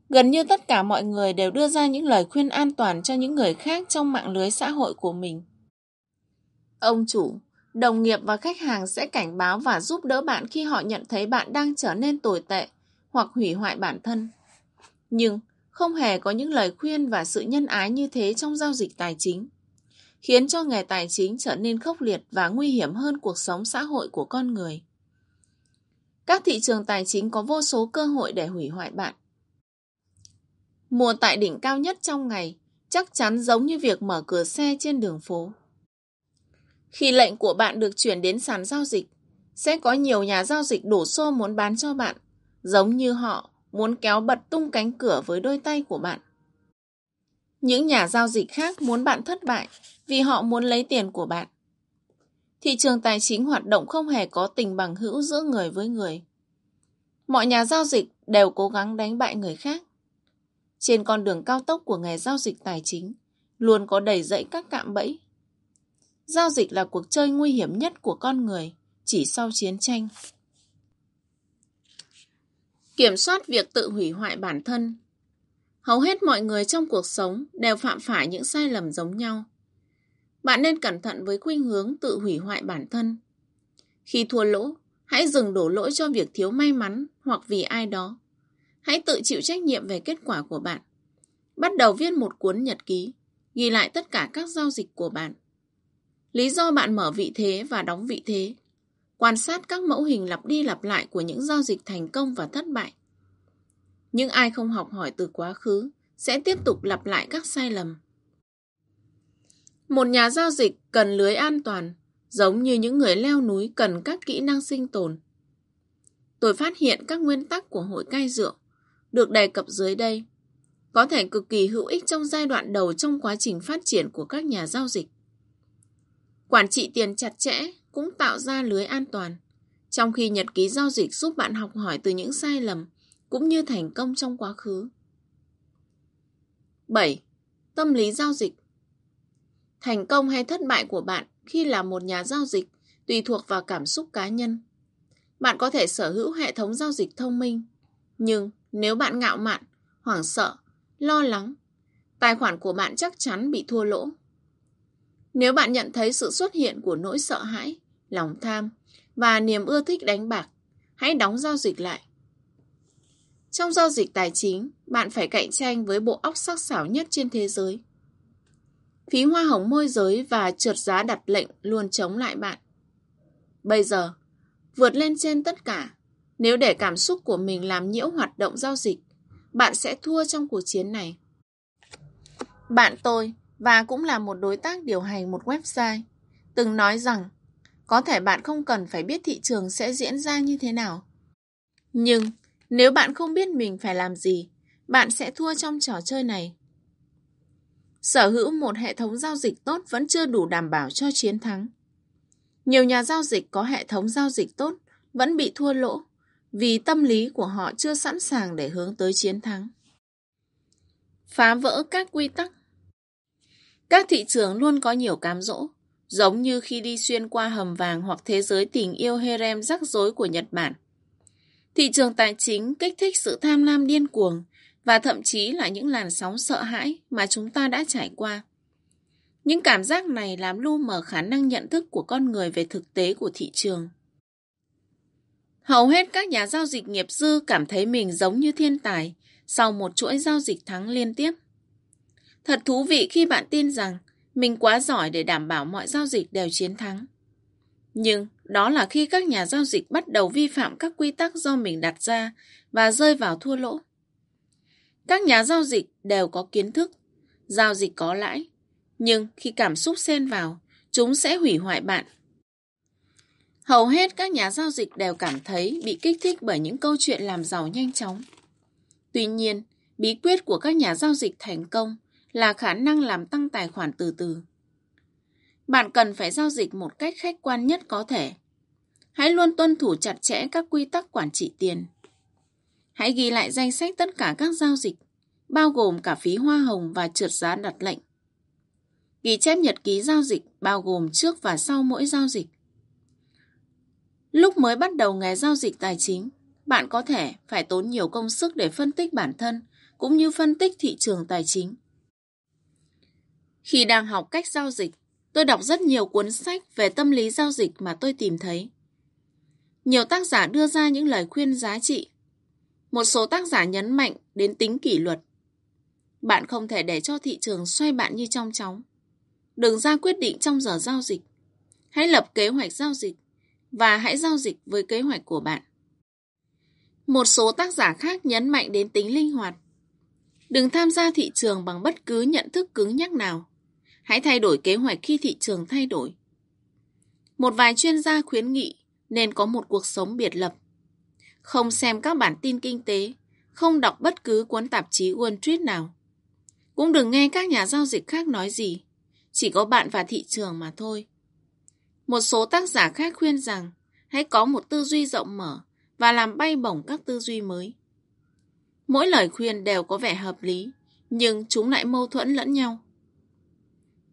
Speaker 1: Gần như tất cả mọi người đều đưa ra những lời khuyên an toàn cho những người khác trong mạng lưới xã hội của mình. Ông chủ, đồng nghiệp và khách hàng sẽ cảnh báo và giúp đỡ bạn khi họ nhận thấy bạn đang trở nên tồi tệ hoặc hủy hoại bản thân. Nhưng không hề có những lời khuyên và sự nhân ái như thế trong giao dịch tài chính, khiến cho nghề tài chính trở nên khốc liệt và nguy hiểm hơn cuộc sống xã hội của con người. Các thị trường tài chính có vô số cơ hội để hủy hoại bạn. Mùa tại đỉnh cao nhất trong ngày chắc chắn giống như việc mở cửa xe trên đường phố. Khi lệnh của bạn được chuyển đến sàn giao dịch, sẽ có nhiều nhà giao dịch đổ xô muốn bán cho bạn, giống như họ muốn kéo bật tung cánh cửa với đôi tay của bạn. Những nhà giao dịch khác muốn bạn thất bại vì họ muốn lấy tiền của bạn. Thị trường tài chính hoạt động không hề có tình bằng hữu giữa người với người. Mọi nhà giao dịch đều cố gắng đánh bại người khác. Trên con đường cao tốc của nghề giao dịch tài chính, luôn có đầy dẫy các cạm bẫy. Giao dịch là cuộc chơi nguy hiểm nhất của con người, chỉ sau chiến tranh. Kiểm soát việc tự hủy hoại bản thân Hầu hết mọi người trong cuộc sống đều phạm phải những sai lầm giống nhau. Bạn nên cẩn thận với khuynh hướng tự hủy hoại bản thân. Khi thua lỗ, hãy dừng đổ lỗi cho việc thiếu may mắn hoặc vì ai đó. Hãy tự chịu trách nhiệm về kết quả của bạn. Bắt đầu viết một cuốn nhật ký, ghi lại tất cả các giao dịch của bạn. Lý do bạn mở vị thế và đóng vị thế. Quan sát các mẫu hình lặp đi lặp lại của những giao dịch thành công và thất bại. Nhưng ai không học hỏi từ quá khứ sẽ tiếp tục lặp lại các sai lầm. Một nhà giao dịch cần lưới an toàn, giống như những người leo núi cần các kỹ năng sinh tồn. Tôi phát hiện các nguyên tắc của hội cai rượu được đề cập dưới đây có thể cực kỳ hữu ích trong giai đoạn đầu trong quá trình phát triển của các nhà giao dịch. Quản trị tiền chặt chẽ cũng tạo ra lưới an toàn, trong khi nhật ký giao dịch giúp bạn học hỏi từ những sai lầm cũng như thành công trong quá khứ. 7. Tâm lý giao dịch Thành công hay thất bại của bạn khi là một nhà giao dịch tùy thuộc vào cảm xúc cá nhân. Bạn có thể sở hữu hệ thống giao dịch thông minh, nhưng nếu bạn ngạo mạn, hoảng sợ, lo lắng, tài khoản của bạn chắc chắn bị thua lỗ. Nếu bạn nhận thấy sự xuất hiện của nỗi sợ hãi, lòng tham và niềm ưa thích đánh bạc, hãy đóng giao dịch lại. Trong giao dịch tài chính, bạn phải cạnh tranh với bộ óc sắc sảo nhất trên thế giới. Phí hoa hồng môi giới và trượt giá đặt lệnh luôn chống lại bạn. Bây giờ, vượt lên trên tất cả, nếu để cảm xúc của mình làm nhiễu hoạt động giao dịch, bạn sẽ thua trong cuộc chiến này. Bạn tôi, và cũng là một đối tác điều hành một website, từng nói rằng có thể bạn không cần phải biết thị trường sẽ diễn ra như thế nào. Nhưng nếu bạn không biết mình phải làm gì, bạn sẽ thua trong trò chơi này. Sở hữu một hệ thống giao dịch tốt vẫn chưa đủ đảm bảo cho chiến thắng. Nhiều nhà giao dịch có hệ thống giao dịch tốt vẫn bị thua lỗ vì tâm lý của họ chưa sẵn sàng để hướng tới chiến thắng. Phá vỡ các quy tắc các thị trường luôn có nhiều cám dỗ, giống như khi đi xuyên qua hầm vàng hoặc thế giới tình yêu harem rắc rối của Nhật Bản. Thị trường tài chính kích thích sự tham lam điên cuồng và thậm chí là những làn sóng sợ hãi mà chúng ta đã trải qua. Những cảm giác này làm lu mờ khả năng nhận thức của con người về thực tế của thị trường. Hầu hết các nhà giao dịch nghiệp dư cảm thấy mình giống như thiên tài sau một chuỗi giao dịch thắng liên tiếp. Thật thú vị khi bạn tin rằng mình quá giỏi để đảm bảo mọi giao dịch đều chiến thắng. Nhưng đó là khi các nhà giao dịch bắt đầu vi phạm các quy tắc do mình đặt ra và rơi vào thua lỗ. Các nhà giao dịch đều có kiến thức, giao dịch có lãi, nhưng khi cảm xúc xen vào, chúng sẽ hủy hoại bạn. Hầu hết các nhà giao dịch đều cảm thấy bị kích thích bởi những câu chuyện làm giàu nhanh chóng. Tuy nhiên, bí quyết của các nhà giao dịch thành công là khả năng làm tăng tài khoản từ từ. Bạn cần phải giao dịch một cách khách quan nhất có thể. Hãy luôn tuân thủ chặt chẽ các quy tắc quản trị tiền. Hãy ghi lại danh sách tất cả các giao dịch, bao gồm cả phí hoa hồng và trượt giá đặt lệnh. Ghi chép nhật ký giao dịch bao gồm trước và sau mỗi giao dịch. Lúc mới bắt đầu nghề giao dịch tài chính, bạn có thể phải tốn nhiều công sức để phân tích bản thân cũng như phân tích thị trường tài chính. Khi đang học cách giao dịch, tôi đọc rất nhiều cuốn sách về tâm lý giao dịch mà tôi tìm thấy. Nhiều tác giả đưa ra những lời khuyên giá trị. Một số tác giả nhấn mạnh đến tính kỷ luật. Bạn không thể để cho thị trường xoay bạn như trong chóng. Đừng ra quyết định trong giờ giao dịch. Hãy lập kế hoạch giao dịch và hãy giao dịch với kế hoạch của bạn. Một số tác giả khác nhấn mạnh đến tính linh hoạt. Đừng tham gia thị trường bằng bất cứ nhận thức cứng nhắc nào. Hãy thay đổi kế hoạch khi thị trường thay đổi. Một vài chuyên gia khuyến nghị nên có một cuộc sống biệt lập. Không xem các bản tin kinh tế, không đọc bất cứ cuốn tạp chí Wall Street nào. Cũng đừng nghe các nhà giao dịch khác nói gì. Chỉ có bạn và thị trường mà thôi. Một số tác giả khác khuyên rằng hãy có một tư duy rộng mở và làm bay bổng các tư duy mới. Mỗi lời khuyên đều có vẻ hợp lý, nhưng chúng lại mâu thuẫn lẫn nhau.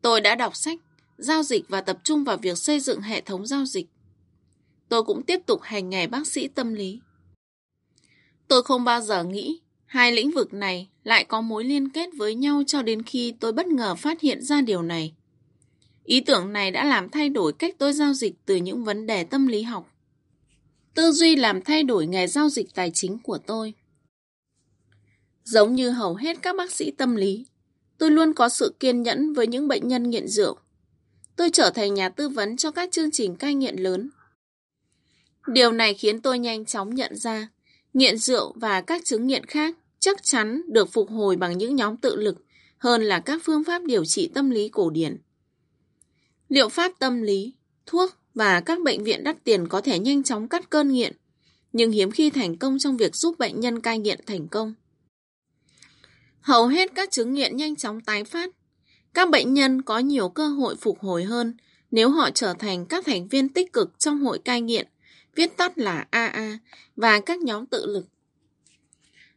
Speaker 1: Tôi đã đọc sách, giao dịch và tập trung vào việc xây dựng hệ thống giao dịch. Tôi cũng tiếp tục hành nghề bác sĩ tâm lý. Tôi không bao giờ nghĩ hai lĩnh vực này lại có mối liên kết với nhau cho đến khi tôi bất ngờ phát hiện ra điều này. Ý tưởng này đã làm thay đổi cách tôi giao dịch từ những vấn đề tâm lý học. Tư duy làm thay đổi nghề giao dịch tài chính của tôi. Giống như hầu hết các bác sĩ tâm lý, tôi luôn có sự kiên nhẫn với những bệnh nhân nghiện rượu. Tôi trở thành nhà tư vấn cho các chương trình cai nghiện lớn. Điều này khiến tôi nhanh chóng nhận ra nghiện rượu và các chứng nghiện khác chắc chắn được phục hồi bằng những nhóm tự lực hơn là các phương pháp điều trị tâm lý cổ điển. Liệu pháp tâm lý, thuốc và các bệnh viện đắt tiền có thể nhanh chóng cắt cơn nghiện, nhưng hiếm khi thành công trong việc giúp bệnh nhân cai nghiện thành công. Hầu hết các chứng nghiện nhanh chóng tái phát. Các bệnh nhân có nhiều cơ hội phục hồi hơn nếu họ trở thành các thành viên tích cực trong hội cai nghiện, viết tắt là AA, và các nhóm tự lực.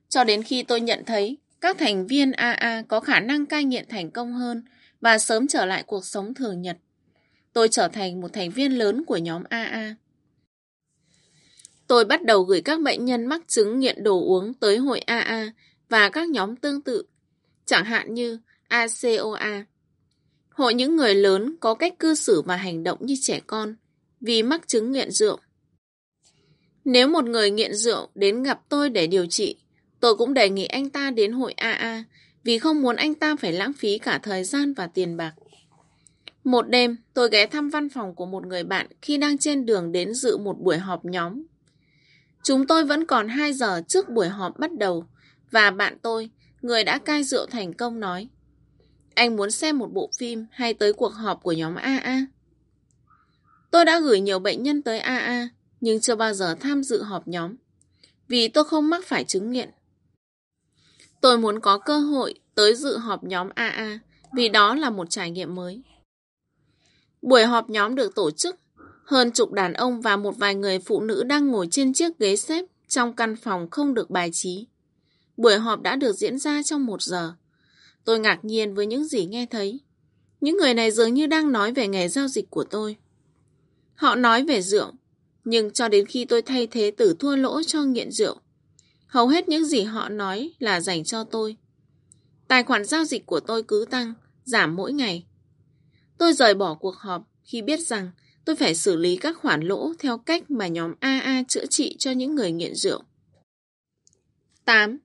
Speaker 1: Cho đến khi tôi nhận thấy các thành viên AA có khả năng cai nghiện thành công hơn và sớm trở lại cuộc sống thường nhật tôi trở thành một thành viên lớn của nhóm AA. Tôi bắt đầu gửi các bệnh nhân mắc chứng nghiện đồ uống tới hội AA và các nhóm tương tự, chẳng hạn như ACOA. Hội những người lớn có cách cư xử và hành động như trẻ con vì mắc chứng nghiện rượu. Nếu một người nghiện rượu đến gặp tôi để điều trị, tôi cũng đề nghị anh ta đến hội AA vì không muốn anh ta phải lãng phí cả thời gian và tiền bạc. Một đêm, tôi ghé thăm văn phòng của một người bạn khi đang trên đường đến dự một buổi họp nhóm. Chúng tôi vẫn còn 2 giờ trước buổi họp bắt đầu và bạn tôi, người đã cai rượu thành công nói Anh muốn xem một bộ phim hay tới cuộc họp của nhóm AA? Tôi đã gửi nhiều bệnh nhân tới AA nhưng chưa bao giờ tham dự họp nhóm vì tôi không mắc phải chứng nghiện. Tôi muốn có cơ hội tới dự họp nhóm AA vì đó là một trải nghiệm mới. Buổi họp nhóm được tổ chức. Hơn chục đàn ông và một vài người phụ nữ đang ngồi trên chiếc ghế xếp trong căn phòng không được bài trí. Buổi họp đã được diễn ra trong một giờ. Tôi ngạc nhiên với những gì nghe thấy. Những người này dường như đang nói về nghề giao dịch của tôi. Họ nói về rượu, Nhưng cho đến khi tôi thay thế từ thua lỗ cho nghiện rượu, hầu hết những gì họ nói là dành cho tôi. Tài khoản giao dịch của tôi cứ tăng, giảm mỗi ngày. Tôi rời bỏ cuộc họp khi biết rằng tôi phải xử lý các khoản lỗ theo cách mà nhóm AA chữa trị cho những người nghiện rượu. 8.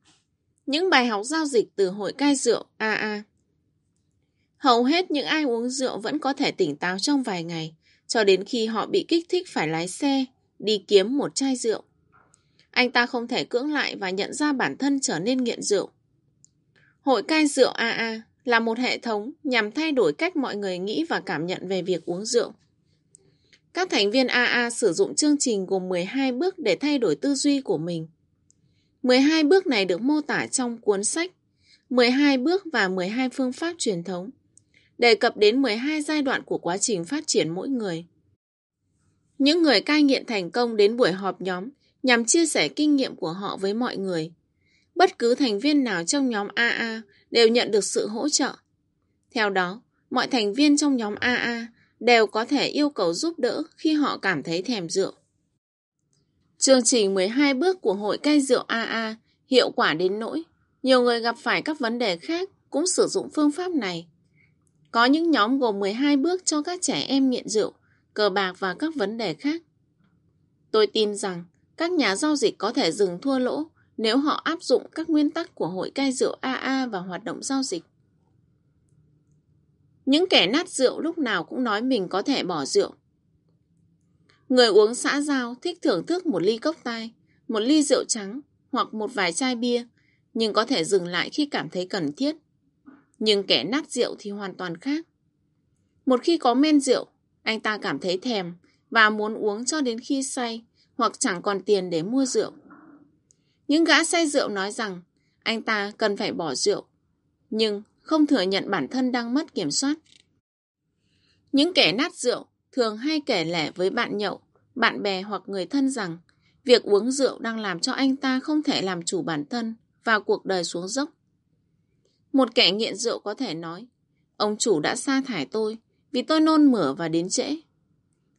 Speaker 1: Những bài học giao dịch từ hội cai rượu AA Hầu hết những ai uống rượu vẫn có thể tỉnh táo trong vài ngày, cho đến khi họ bị kích thích phải lái xe, đi kiếm một chai rượu. Anh ta không thể cưỡng lại và nhận ra bản thân trở nên nghiện rượu. Hội cai rượu AA là một hệ thống nhằm thay đổi cách mọi người nghĩ và cảm nhận về việc uống rượu. Các thành viên AA sử dụng chương trình gồm 12 bước để thay đổi tư duy của mình. 12 bước này được mô tả trong cuốn sách 12 bước và 12 phương pháp truyền thống, đề cập đến 12 giai đoạn của quá trình phát triển mỗi người. Những người cai nghiện thành công đến buổi họp nhóm nhằm chia sẻ kinh nghiệm của họ với mọi người. Bất cứ thành viên nào trong nhóm AA đều nhận được sự hỗ trợ. Theo đó, mọi thành viên trong nhóm AA đều có thể yêu cầu giúp đỡ khi họ cảm thấy thèm rượu. Chương trình 12 bước của Hội cai rượu AA hiệu quả đến nỗi nhiều người gặp phải các vấn đề khác cũng sử dụng phương pháp này. Có những nhóm gồm 12 bước cho các trẻ em nghiện rượu, cờ bạc và các vấn đề khác. Tôi tin rằng các nhà giao dịch có thể dừng thua lỗ nếu họ áp dụng các nguyên tắc của Hội cai rượu AA và hoạt động giao dịch. Những kẻ nát rượu lúc nào cũng nói mình có thể bỏ rượu. Người uống xã giao thích thưởng thức một ly cốc tai, một ly rượu trắng hoặc một vài chai bia, nhưng có thể dừng lại khi cảm thấy cần thiết. Nhưng kẻ nát rượu thì hoàn toàn khác. Một khi có men rượu, anh ta cảm thấy thèm và muốn uống cho đến khi say hoặc chẳng còn tiền để mua rượu. Những gã say rượu nói rằng anh ta cần phải bỏ rượu, nhưng không thừa nhận bản thân đang mất kiểm soát. Những kẻ nát rượu thường hay kể lẻ với bạn nhậu, bạn bè hoặc người thân rằng việc uống rượu đang làm cho anh ta không thể làm chủ bản thân và cuộc đời xuống dốc. Một kẻ nghiện rượu có thể nói, ông chủ đã sa thải tôi vì tôi nôn mửa và đến trễ.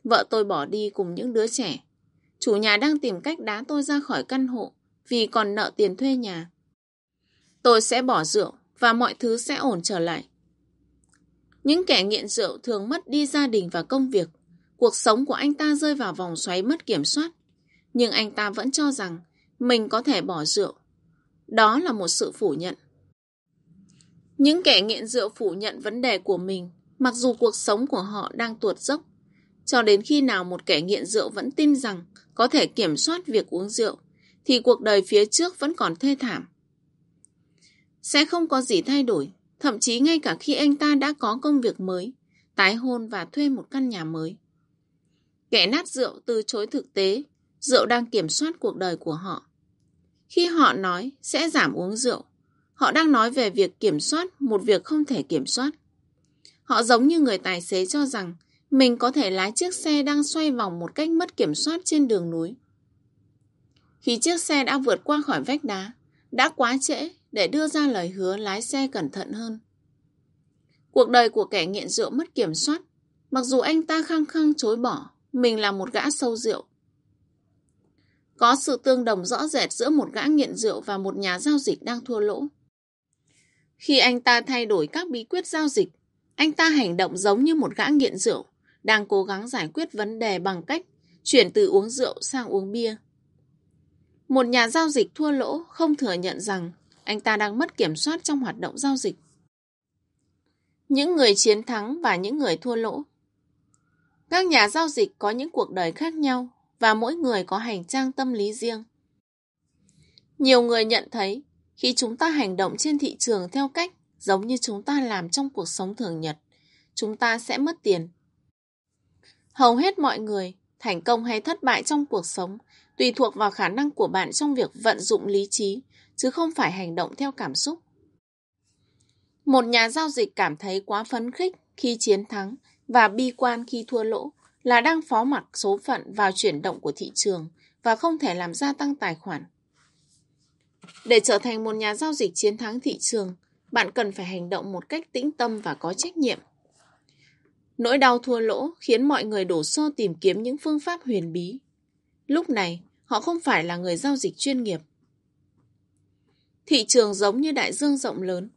Speaker 1: Vợ tôi bỏ đi cùng những đứa trẻ. Chủ nhà đang tìm cách đá tôi ra khỏi căn hộ vì còn nợ tiền thuê nhà. Tôi sẽ bỏ rượu và mọi thứ sẽ ổn trở lại. Những kẻ nghiện rượu thường mất đi gia đình và công việc. Cuộc sống của anh ta rơi vào vòng xoáy mất kiểm soát. Nhưng anh ta vẫn cho rằng mình có thể bỏ rượu. Đó là một sự phủ nhận. Những kẻ nghiện rượu phủ nhận vấn đề của mình, mặc dù cuộc sống của họ đang tuột dốc. Cho đến khi nào một kẻ nghiện rượu vẫn tin rằng có thể kiểm soát việc uống rượu, thì cuộc đời phía trước vẫn còn thê thảm. Sẽ không có gì thay đổi, thậm chí ngay cả khi anh ta đã có công việc mới, tái hôn và thuê một căn nhà mới. Kẻ nát rượu từ chối thực tế, rượu đang kiểm soát cuộc đời của họ. Khi họ nói sẽ giảm uống rượu, họ đang nói về việc kiểm soát một việc không thể kiểm soát. Họ giống như người tài xế cho rằng mình có thể lái chiếc xe đang xoay vòng một cách mất kiểm soát trên đường núi. Khi chiếc xe đã vượt qua khỏi vách đá, đã quá trễ để đưa ra lời hứa lái xe cẩn thận hơn. Cuộc đời của kẻ nghiện rượu mất kiểm soát, mặc dù anh ta khăng khăng chối bỏ, mình là một gã sâu rượu. Có sự tương đồng rõ rệt giữa một gã nghiện rượu và một nhà giao dịch đang thua lỗ. Khi anh ta thay đổi các bí quyết giao dịch, anh ta hành động giống như một gã nghiện rượu, đang cố gắng giải quyết vấn đề bằng cách chuyển từ uống rượu sang uống bia. Một nhà giao dịch thua lỗ không thừa nhận rằng anh ta đang mất kiểm soát trong hoạt động giao dịch. Những người chiến thắng và những người thua lỗ Các nhà giao dịch có những cuộc đời khác nhau và mỗi người có hành trang tâm lý riêng. Nhiều người nhận thấy khi chúng ta hành động trên thị trường theo cách giống như chúng ta làm trong cuộc sống thường nhật, chúng ta sẽ mất tiền. Hầu hết mọi người, thành công hay thất bại trong cuộc sống tùy thuộc vào khả năng của bạn trong việc vận dụng lý trí, chứ không phải hành động theo cảm xúc. Một nhà giao dịch cảm thấy quá phấn khích khi chiến thắng và bi quan khi thua lỗ là đang phó mặc số phận vào chuyển động của thị trường và không thể làm gia tăng tài khoản. Để trở thành một nhà giao dịch chiến thắng thị trường, bạn cần phải hành động một cách tĩnh tâm và có trách nhiệm. Nỗi đau thua lỗ khiến mọi người đổ xô tìm kiếm những phương pháp huyền bí. Lúc này, họ không phải là người giao dịch chuyên nghiệp. Thị trường giống như đại dương rộng lớn.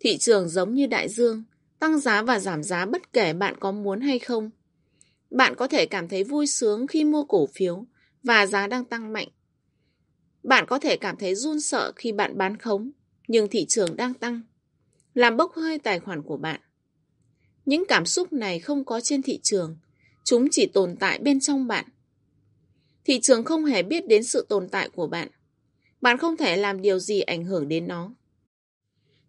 Speaker 1: Thị trường giống như đại dương, tăng giá và giảm giá bất kể bạn có muốn hay không. Bạn có thể cảm thấy vui sướng khi mua cổ phiếu và giá đang tăng mạnh. Bạn có thể cảm thấy run sợ khi bạn bán khống, nhưng thị trường đang tăng, làm bốc hơi tài khoản của bạn. Những cảm xúc này không có trên thị trường, chúng chỉ tồn tại bên trong bạn. Thị trường không hề biết đến sự tồn tại của bạn. Bạn không thể làm điều gì ảnh hưởng đến nó.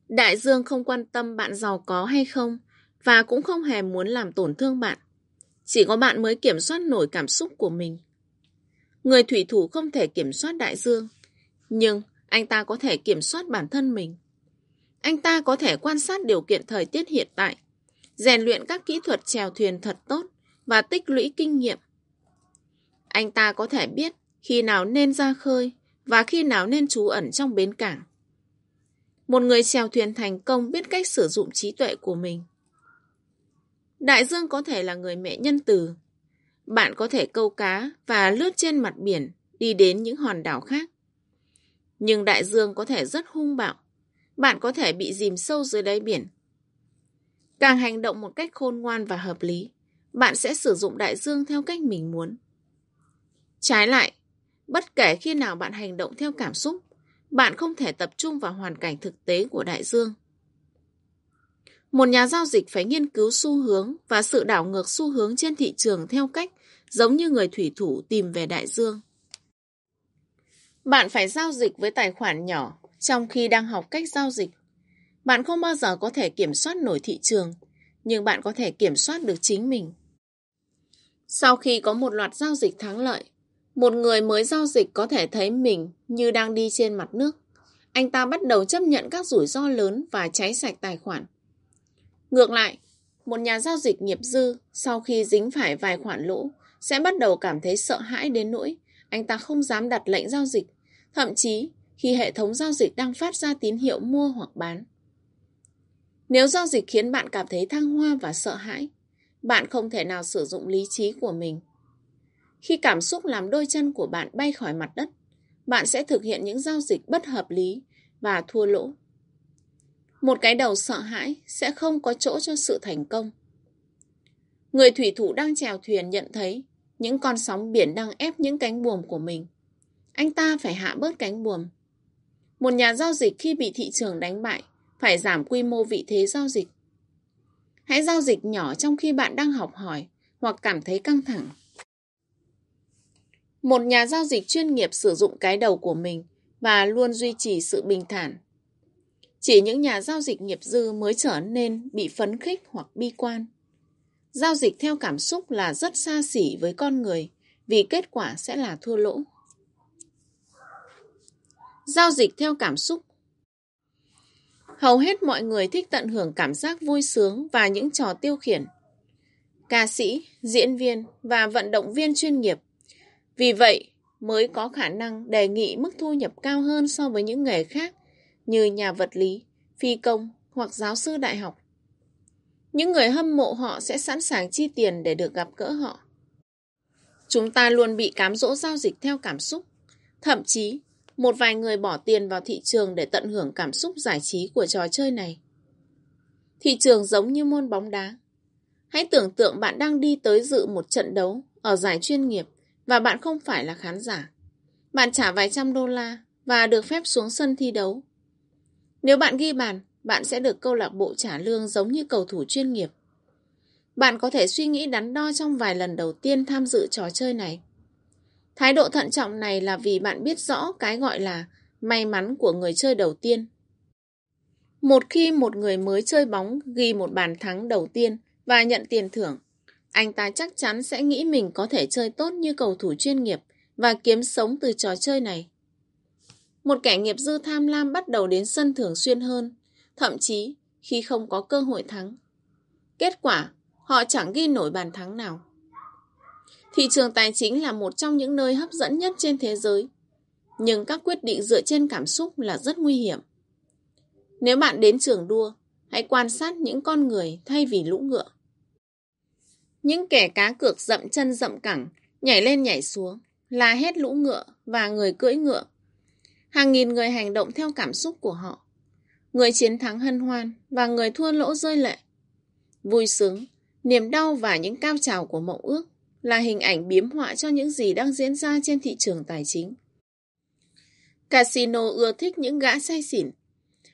Speaker 1: Đại dương không quan tâm bạn giàu có hay không và cũng không hề muốn làm tổn thương bạn. Chỉ có bạn mới kiểm soát nổi cảm xúc của mình. Người thủy thủ không thể kiểm soát đại dương, nhưng anh ta có thể kiểm soát bản thân mình. Anh ta có thể quan sát điều kiện thời tiết hiện tại, rèn luyện các kỹ thuật chèo thuyền thật tốt và tích lũy kinh nghiệm. Anh ta có thể biết khi nào nên ra khơi và khi nào nên trú ẩn trong bến cảng. Một người chèo thuyền thành công biết cách sử dụng trí tuệ của mình. Đại dương có thể là người mẹ nhân từ. Bạn có thể câu cá và lướt trên mặt biển đi đến những hòn đảo khác. Nhưng đại dương có thể rất hung bạo. Bạn có thể bị dìm sâu dưới đáy biển. Càng hành động một cách khôn ngoan và hợp lý, bạn sẽ sử dụng đại dương theo cách mình muốn. Trái lại, bất kể khi nào bạn hành động theo cảm xúc, bạn không thể tập trung vào hoàn cảnh thực tế của đại dương. Một nhà giao dịch phải nghiên cứu xu hướng và sự đảo ngược xu hướng trên thị trường theo cách giống như người thủy thủ tìm về đại dương. Bạn phải giao dịch với tài khoản nhỏ trong khi đang học cách giao dịch. Bạn không bao giờ có thể kiểm soát nổi thị trường, nhưng bạn có thể kiểm soát được chính mình. Sau khi có một loạt giao dịch thắng lợi, một người mới giao dịch có thể thấy mình như đang đi trên mặt nước. Anh ta bắt đầu chấp nhận các rủi ro lớn và cháy sạch tài khoản. Ngược lại, một nhà giao dịch nghiệp dư sau khi dính phải vài khoản lỗ sẽ bắt đầu cảm thấy sợ hãi đến nỗi anh ta không dám đặt lệnh giao dịch, thậm chí khi hệ thống giao dịch đang phát ra tín hiệu mua hoặc bán. Nếu giao dịch khiến bạn cảm thấy thăng hoa và sợ hãi, bạn không thể nào sử dụng lý trí của mình. Khi cảm xúc làm đôi chân của bạn bay khỏi mặt đất, bạn sẽ thực hiện những giao dịch bất hợp lý và thua lỗ. Một cái đầu sợ hãi sẽ không có chỗ cho sự thành công. Người thủy thủ đang chèo thuyền nhận thấy những con sóng biển đang ép những cánh buồm của mình. Anh ta phải hạ bớt cánh buồm. Một nhà giao dịch khi bị thị trường đánh bại phải giảm quy mô vị thế giao dịch. Hãy giao dịch nhỏ trong khi bạn đang học hỏi hoặc cảm thấy căng thẳng. Một nhà giao dịch chuyên nghiệp sử dụng cái đầu của mình và luôn duy trì sự bình thản. Chỉ những nhà giao dịch nghiệp dư mới trở nên bị phấn khích hoặc bi quan. Giao dịch theo cảm xúc là rất xa xỉ với con người vì kết quả sẽ là thua lỗ. Giao dịch theo cảm xúc Hầu hết mọi người thích tận hưởng cảm giác vui sướng và những trò tiêu khiển. Ca sĩ, diễn viên và vận động viên chuyên nghiệp. Vì vậy, mới có khả năng đề nghị mức thu nhập cao hơn so với những nghề khác như nhà vật lý, phi công hoặc giáo sư đại học. Những người hâm mộ họ sẽ sẵn sàng chi tiền để được gặp gỡ họ. Chúng ta luôn bị cám dỗ giao dịch theo cảm xúc. Thậm chí, một vài người bỏ tiền vào thị trường để tận hưởng cảm xúc giải trí của trò chơi này. Thị trường giống như môn bóng đá. Hãy tưởng tượng bạn đang đi tới dự một trận đấu ở giải chuyên nghiệp và bạn không phải là khán giả. Bạn trả vài trăm đô la và được phép xuống sân thi đấu. Nếu bạn ghi bàn, bạn sẽ được câu lạc bộ trả lương giống như cầu thủ chuyên nghiệp. Bạn có thể suy nghĩ đắn đo trong vài lần đầu tiên tham dự trò chơi này. Thái độ thận trọng này là vì bạn biết rõ cái gọi là may mắn của người chơi đầu tiên. Một khi một người mới chơi bóng ghi một bàn thắng đầu tiên và nhận tiền thưởng, anh ta chắc chắn sẽ nghĩ mình có thể chơi tốt như cầu thủ chuyên nghiệp và kiếm sống từ trò chơi này. Một kẻ nghiệp dư tham lam bắt đầu đến sân thường xuyên hơn, thậm chí khi không có cơ hội thắng. Kết quả, họ chẳng ghi nổi bàn thắng nào. Thị trường tài chính là một trong những nơi hấp dẫn nhất trên thế giới. Nhưng các quyết định dựa trên cảm xúc là rất nguy hiểm. Nếu bạn đến trường đua, hãy quan sát những con người thay vì lũ ngựa. Những kẻ cá cược dậm chân dậm cẳng, nhảy lên nhảy xuống, la hét lũ ngựa và người cưỡi ngựa. Hàng nghìn người hành động theo cảm xúc của họ. Người chiến thắng hân hoan và người thua lỗ rơi lệ. Vui sướng, niềm đau và những cao trào của mộng ước là hình ảnh biếm họa cho những gì đang diễn ra trên thị trường tài chính. Casino ưa thích những gã say xỉn.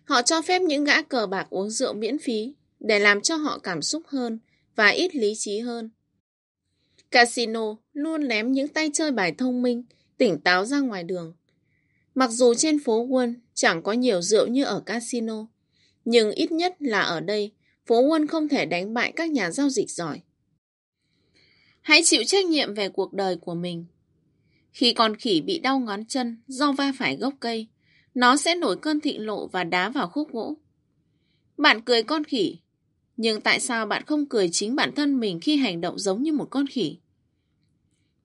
Speaker 1: Họ cho phép những gã cờ bạc uống rượu miễn phí để làm cho họ cảm xúc hơn và ít lý trí hơn. Casino luôn ném những tay chơi bài thông minh, tỉnh táo ra ngoài đường. Mặc dù trên phố Wall chẳng có nhiều rượu như ở casino, nhưng ít nhất là ở đây, phố Wall không thể đánh bại các nhà giao dịch giỏi. Hãy chịu trách nhiệm về cuộc đời của mình. Khi con khỉ bị đau ngón chân do va phải gốc cây, nó sẽ nổi cơn thịnh lộ và đá vào khúc gỗ. Bạn cười con khỉ, nhưng tại sao bạn không cười chính bản thân mình khi hành động giống như một con khỉ?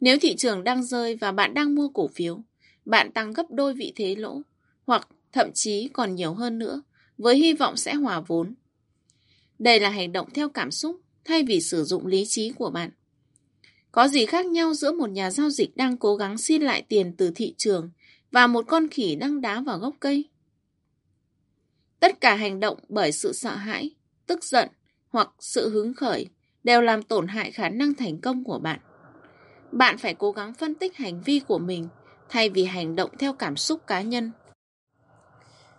Speaker 1: Nếu thị trường đang rơi và bạn đang mua cổ phiếu, bạn tăng gấp đôi vị thế lỗ, hoặc thậm chí còn nhiều hơn nữa, với hy vọng sẽ hòa vốn. Đây là hành động theo cảm xúc thay vì sử dụng lý trí của bạn. Có gì khác nhau giữa một nhà giao dịch đang cố gắng xin lại tiền từ thị trường và một con khỉ đang đá vào gốc cây? Tất cả hành động bởi sự sợ hãi, tức giận hoặc sự hứng khởi đều làm tổn hại khả năng thành công của bạn. Bạn phải cố gắng phân tích hành vi của mình thay vì hành động theo cảm xúc cá nhân.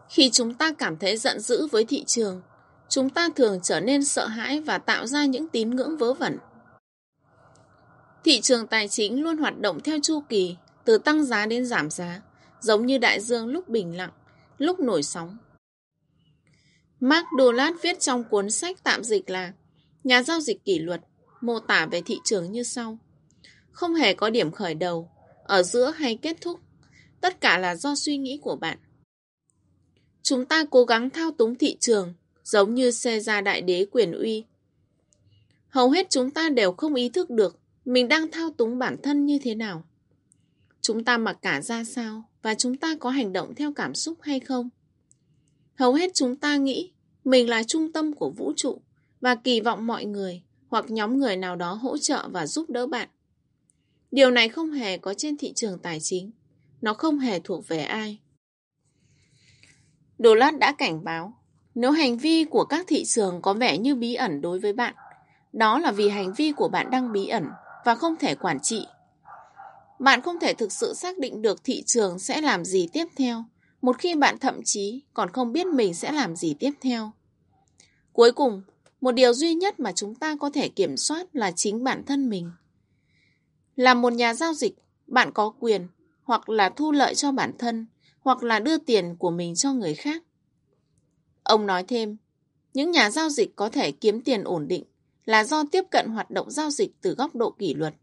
Speaker 1: Khi chúng ta cảm thấy giận dữ với thị trường, chúng ta thường trở nên sợ hãi và tạo ra những tín ngưỡng vớ vẩn. Thị trường tài chính luôn hoạt động theo chu kỳ, từ tăng giá đến giảm giá, giống như đại dương lúc bình lặng, lúc nổi sóng. Mark Dolat viết trong cuốn sách tạm dịch là Nhà giao dịch kỷ luật, mô tả về thị trường như sau. Không hề có điểm khởi đầu, ở giữa hay kết thúc. Tất cả là do suy nghĩ của bạn. Chúng ta cố gắng thao túng thị trường, giống như xe ra đại đế quyền uy. Hầu hết chúng ta đều không ý thức được mình đang thao túng bản thân như thế nào. Chúng ta mặc cả ra sao và chúng ta có hành động theo cảm xúc hay không? Hầu hết chúng ta nghĩ mình là trung tâm của vũ trụ và kỳ vọng mọi người hoặc nhóm người nào đó hỗ trợ và giúp đỡ bạn. Điều này không hề có trên thị trường tài chính. Nó không hề thuộc về ai. Đồ lát đã cảnh báo, nếu hành vi của các thị trường có vẻ như bí ẩn đối với bạn, đó là vì hành vi của bạn đang bí ẩn và không thể quản trị. Bạn không thể thực sự xác định được thị trường sẽ làm gì tiếp theo, một khi bạn thậm chí còn không biết mình sẽ làm gì tiếp theo. Cuối cùng, một điều duy nhất mà chúng ta có thể kiểm soát là chính bản thân mình. Là một nhà giao dịch, bạn có quyền hoặc là thu lợi cho bản thân hoặc là đưa tiền của mình cho người khác. Ông nói thêm, những nhà giao dịch có thể kiếm tiền ổn định là do tiếp cận hoạt động giao dịch từ góc độ kỷ luật.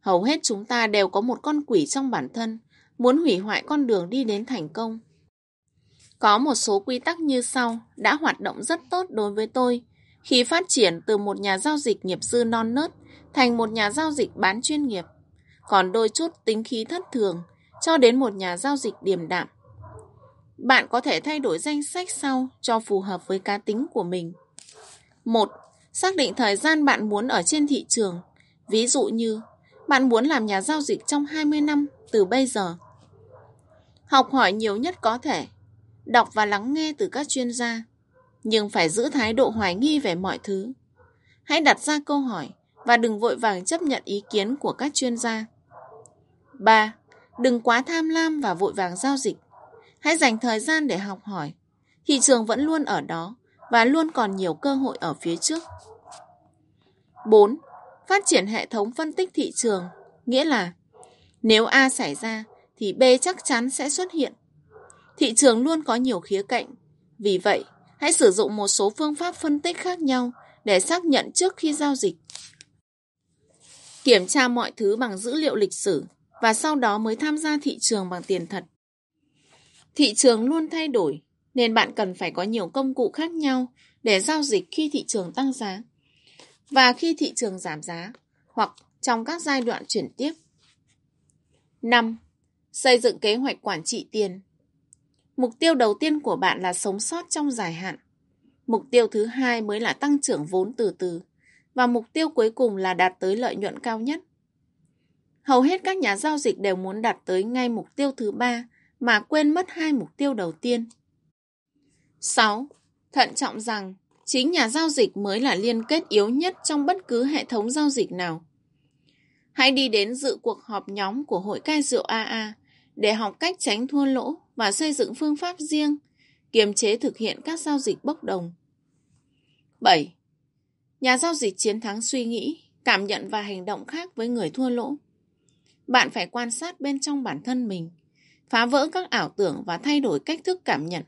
Speaker 1: Hầu hết chúng ta đều có một con quỷ trong bản thân, muốn hủy hoại con đường đi đến thành công. Có một số quy tắc như sau đã hoạt động rất tốt đối với tôi khi phát triển từ một nhà giao dịch nghiệp dư non nớt thành một nhà giao dịch bán chuyên nghiệp, còn đôi chút tính khí thất thường cho đến một nhà giao dịch điềm đạm. Bạn có thể thay đổi danh sách sau cho phù hợp với cá tính của mình. 1. Xác định thời gian bạn muốn ở trên thị trường. Ví dụ như, bạn muốn làm nhà giao dịch trong 20 năm từ bây giờ. Học hỏi nhiều nhất có thể. Đọc và lắng nghe từ các chuyên gia. Nhưng phải giữ thái độ hoài nghi về mọi thứ. Hãy đặt ra câu hỏi và đừng vội vàng chấp nhận ý kiến của các chuyên gia. 3. Đừng quá tham lam và vội vàng giao dịch. Hãy dành thời gian để học hỏi. Thị trường vẫn luôn ở đó và luôn còn nhiều cơ hội ở phía trước. 4. Phát triển hệ thống phân tích thị trường, nghĩa là nếu A xảy ra thì B chắc chắn sẽ xuất hiện. Thị trường luôn có nhiều khía cạnh, vì vậy hãy sử dụng một số phương pháp phân tích khác nhau để xác nhận trước khi giao dịch. Kiểm tra mọi thứ bằng dữ liệu lịch sử và sau đó mới tham gia thị trường bằng tiền thật. Thị trường luôn thay đổi, nên bạn cần phải có nhiều công cụ khác nhau để giao dịch khi thị trường tăng giá và khi thị trường giảm giá hoặc trong các giai đoạn chuyển tiếp. 5. Xây dựng kế hoạch quản trị tiền. Mục tiêu đầu tiên của bạn là sống sót trong dài hạn. Mục tiêu thứ hai mới là tăng trưởng vốn từ từ và mục tiêu cuối cùng là đạt tới lợi nhuận cao nhất. Hầu hết các nhà giao dịch đều muốn đạt tới ngay mục tiêu thứ ba mà quên mất hai mục tiêu đầu tiên. 6. Thận trọng rằng chính nhà giao dịch mới là liên kết yếu nhất trong bất cứ hệ thống giao dịch nào. Hãy đi đến dự cuộc họp nhóm của Hội cai rượu AA để học cách tránh thua lỗ và xây dựng phương pháp riêng, kiềm chế thực hiện các giao dịch bốc đồng. 7. Nhà giao dịch chiến thắng suy nghĩ, cảm nhận và hành động khác với người thua lỗ. Bạn phải quan sát bên trong bản thân mình, phá vỡ các ảo tưởng và thay đổi cách thức cảm nhận,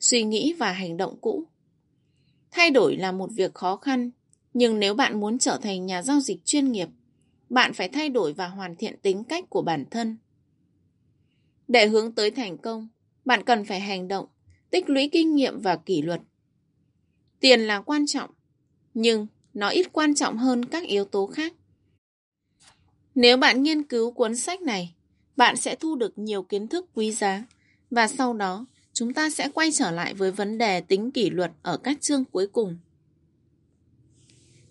Speaker 1: suy nghĩ và hành động cũ. Thay đổi là một việc khó khăn, nhưng nếu bạn muốn trở thành nhà giao dịch chuyên nghiệp, bạn phải thay đổi và hoàn thiện tính cách của bản thân. Để hướng tới thành công, bạn cần phải hành động, tích lũy kinh nghiệm và kỷ luật. Tiền là quan trọng, nhưng nó ít quan trọng hơn các yếu tố khác. Nếu bạn nghiên cứu cuốn sách này, bạn sẽ thu được nhiều kiến thức quý giá và sau đó chúng ta sẽ quay trở lại với vấn đề tính kỷ luật ở các chương cuối cùng.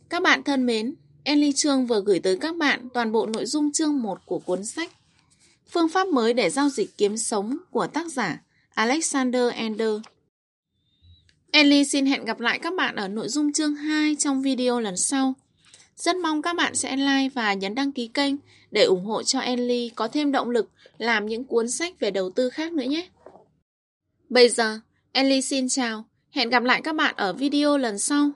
Speaker 1: Các bạn thân mến, Ellie Trương vừa gửi tới các bạn toàn bộ nội dung chương 1 của cuốn sách Phương pháp mới để giao dịch kiếm sống của tác giả Alexander Ender. Ellie xin hẹn gặp lại các bạn ở nội dung chương 2 trong video lần sau. Rất mong các bạn sẽ like và nhấn đăng ký kênh để ủng hộ cho Ellie có thêm động lực làm những cuốn sách về đầu tư khác nữa nhé. Bây giờ, Ellie xin chào, hẹn gặp lại các bạn ở video lần sau.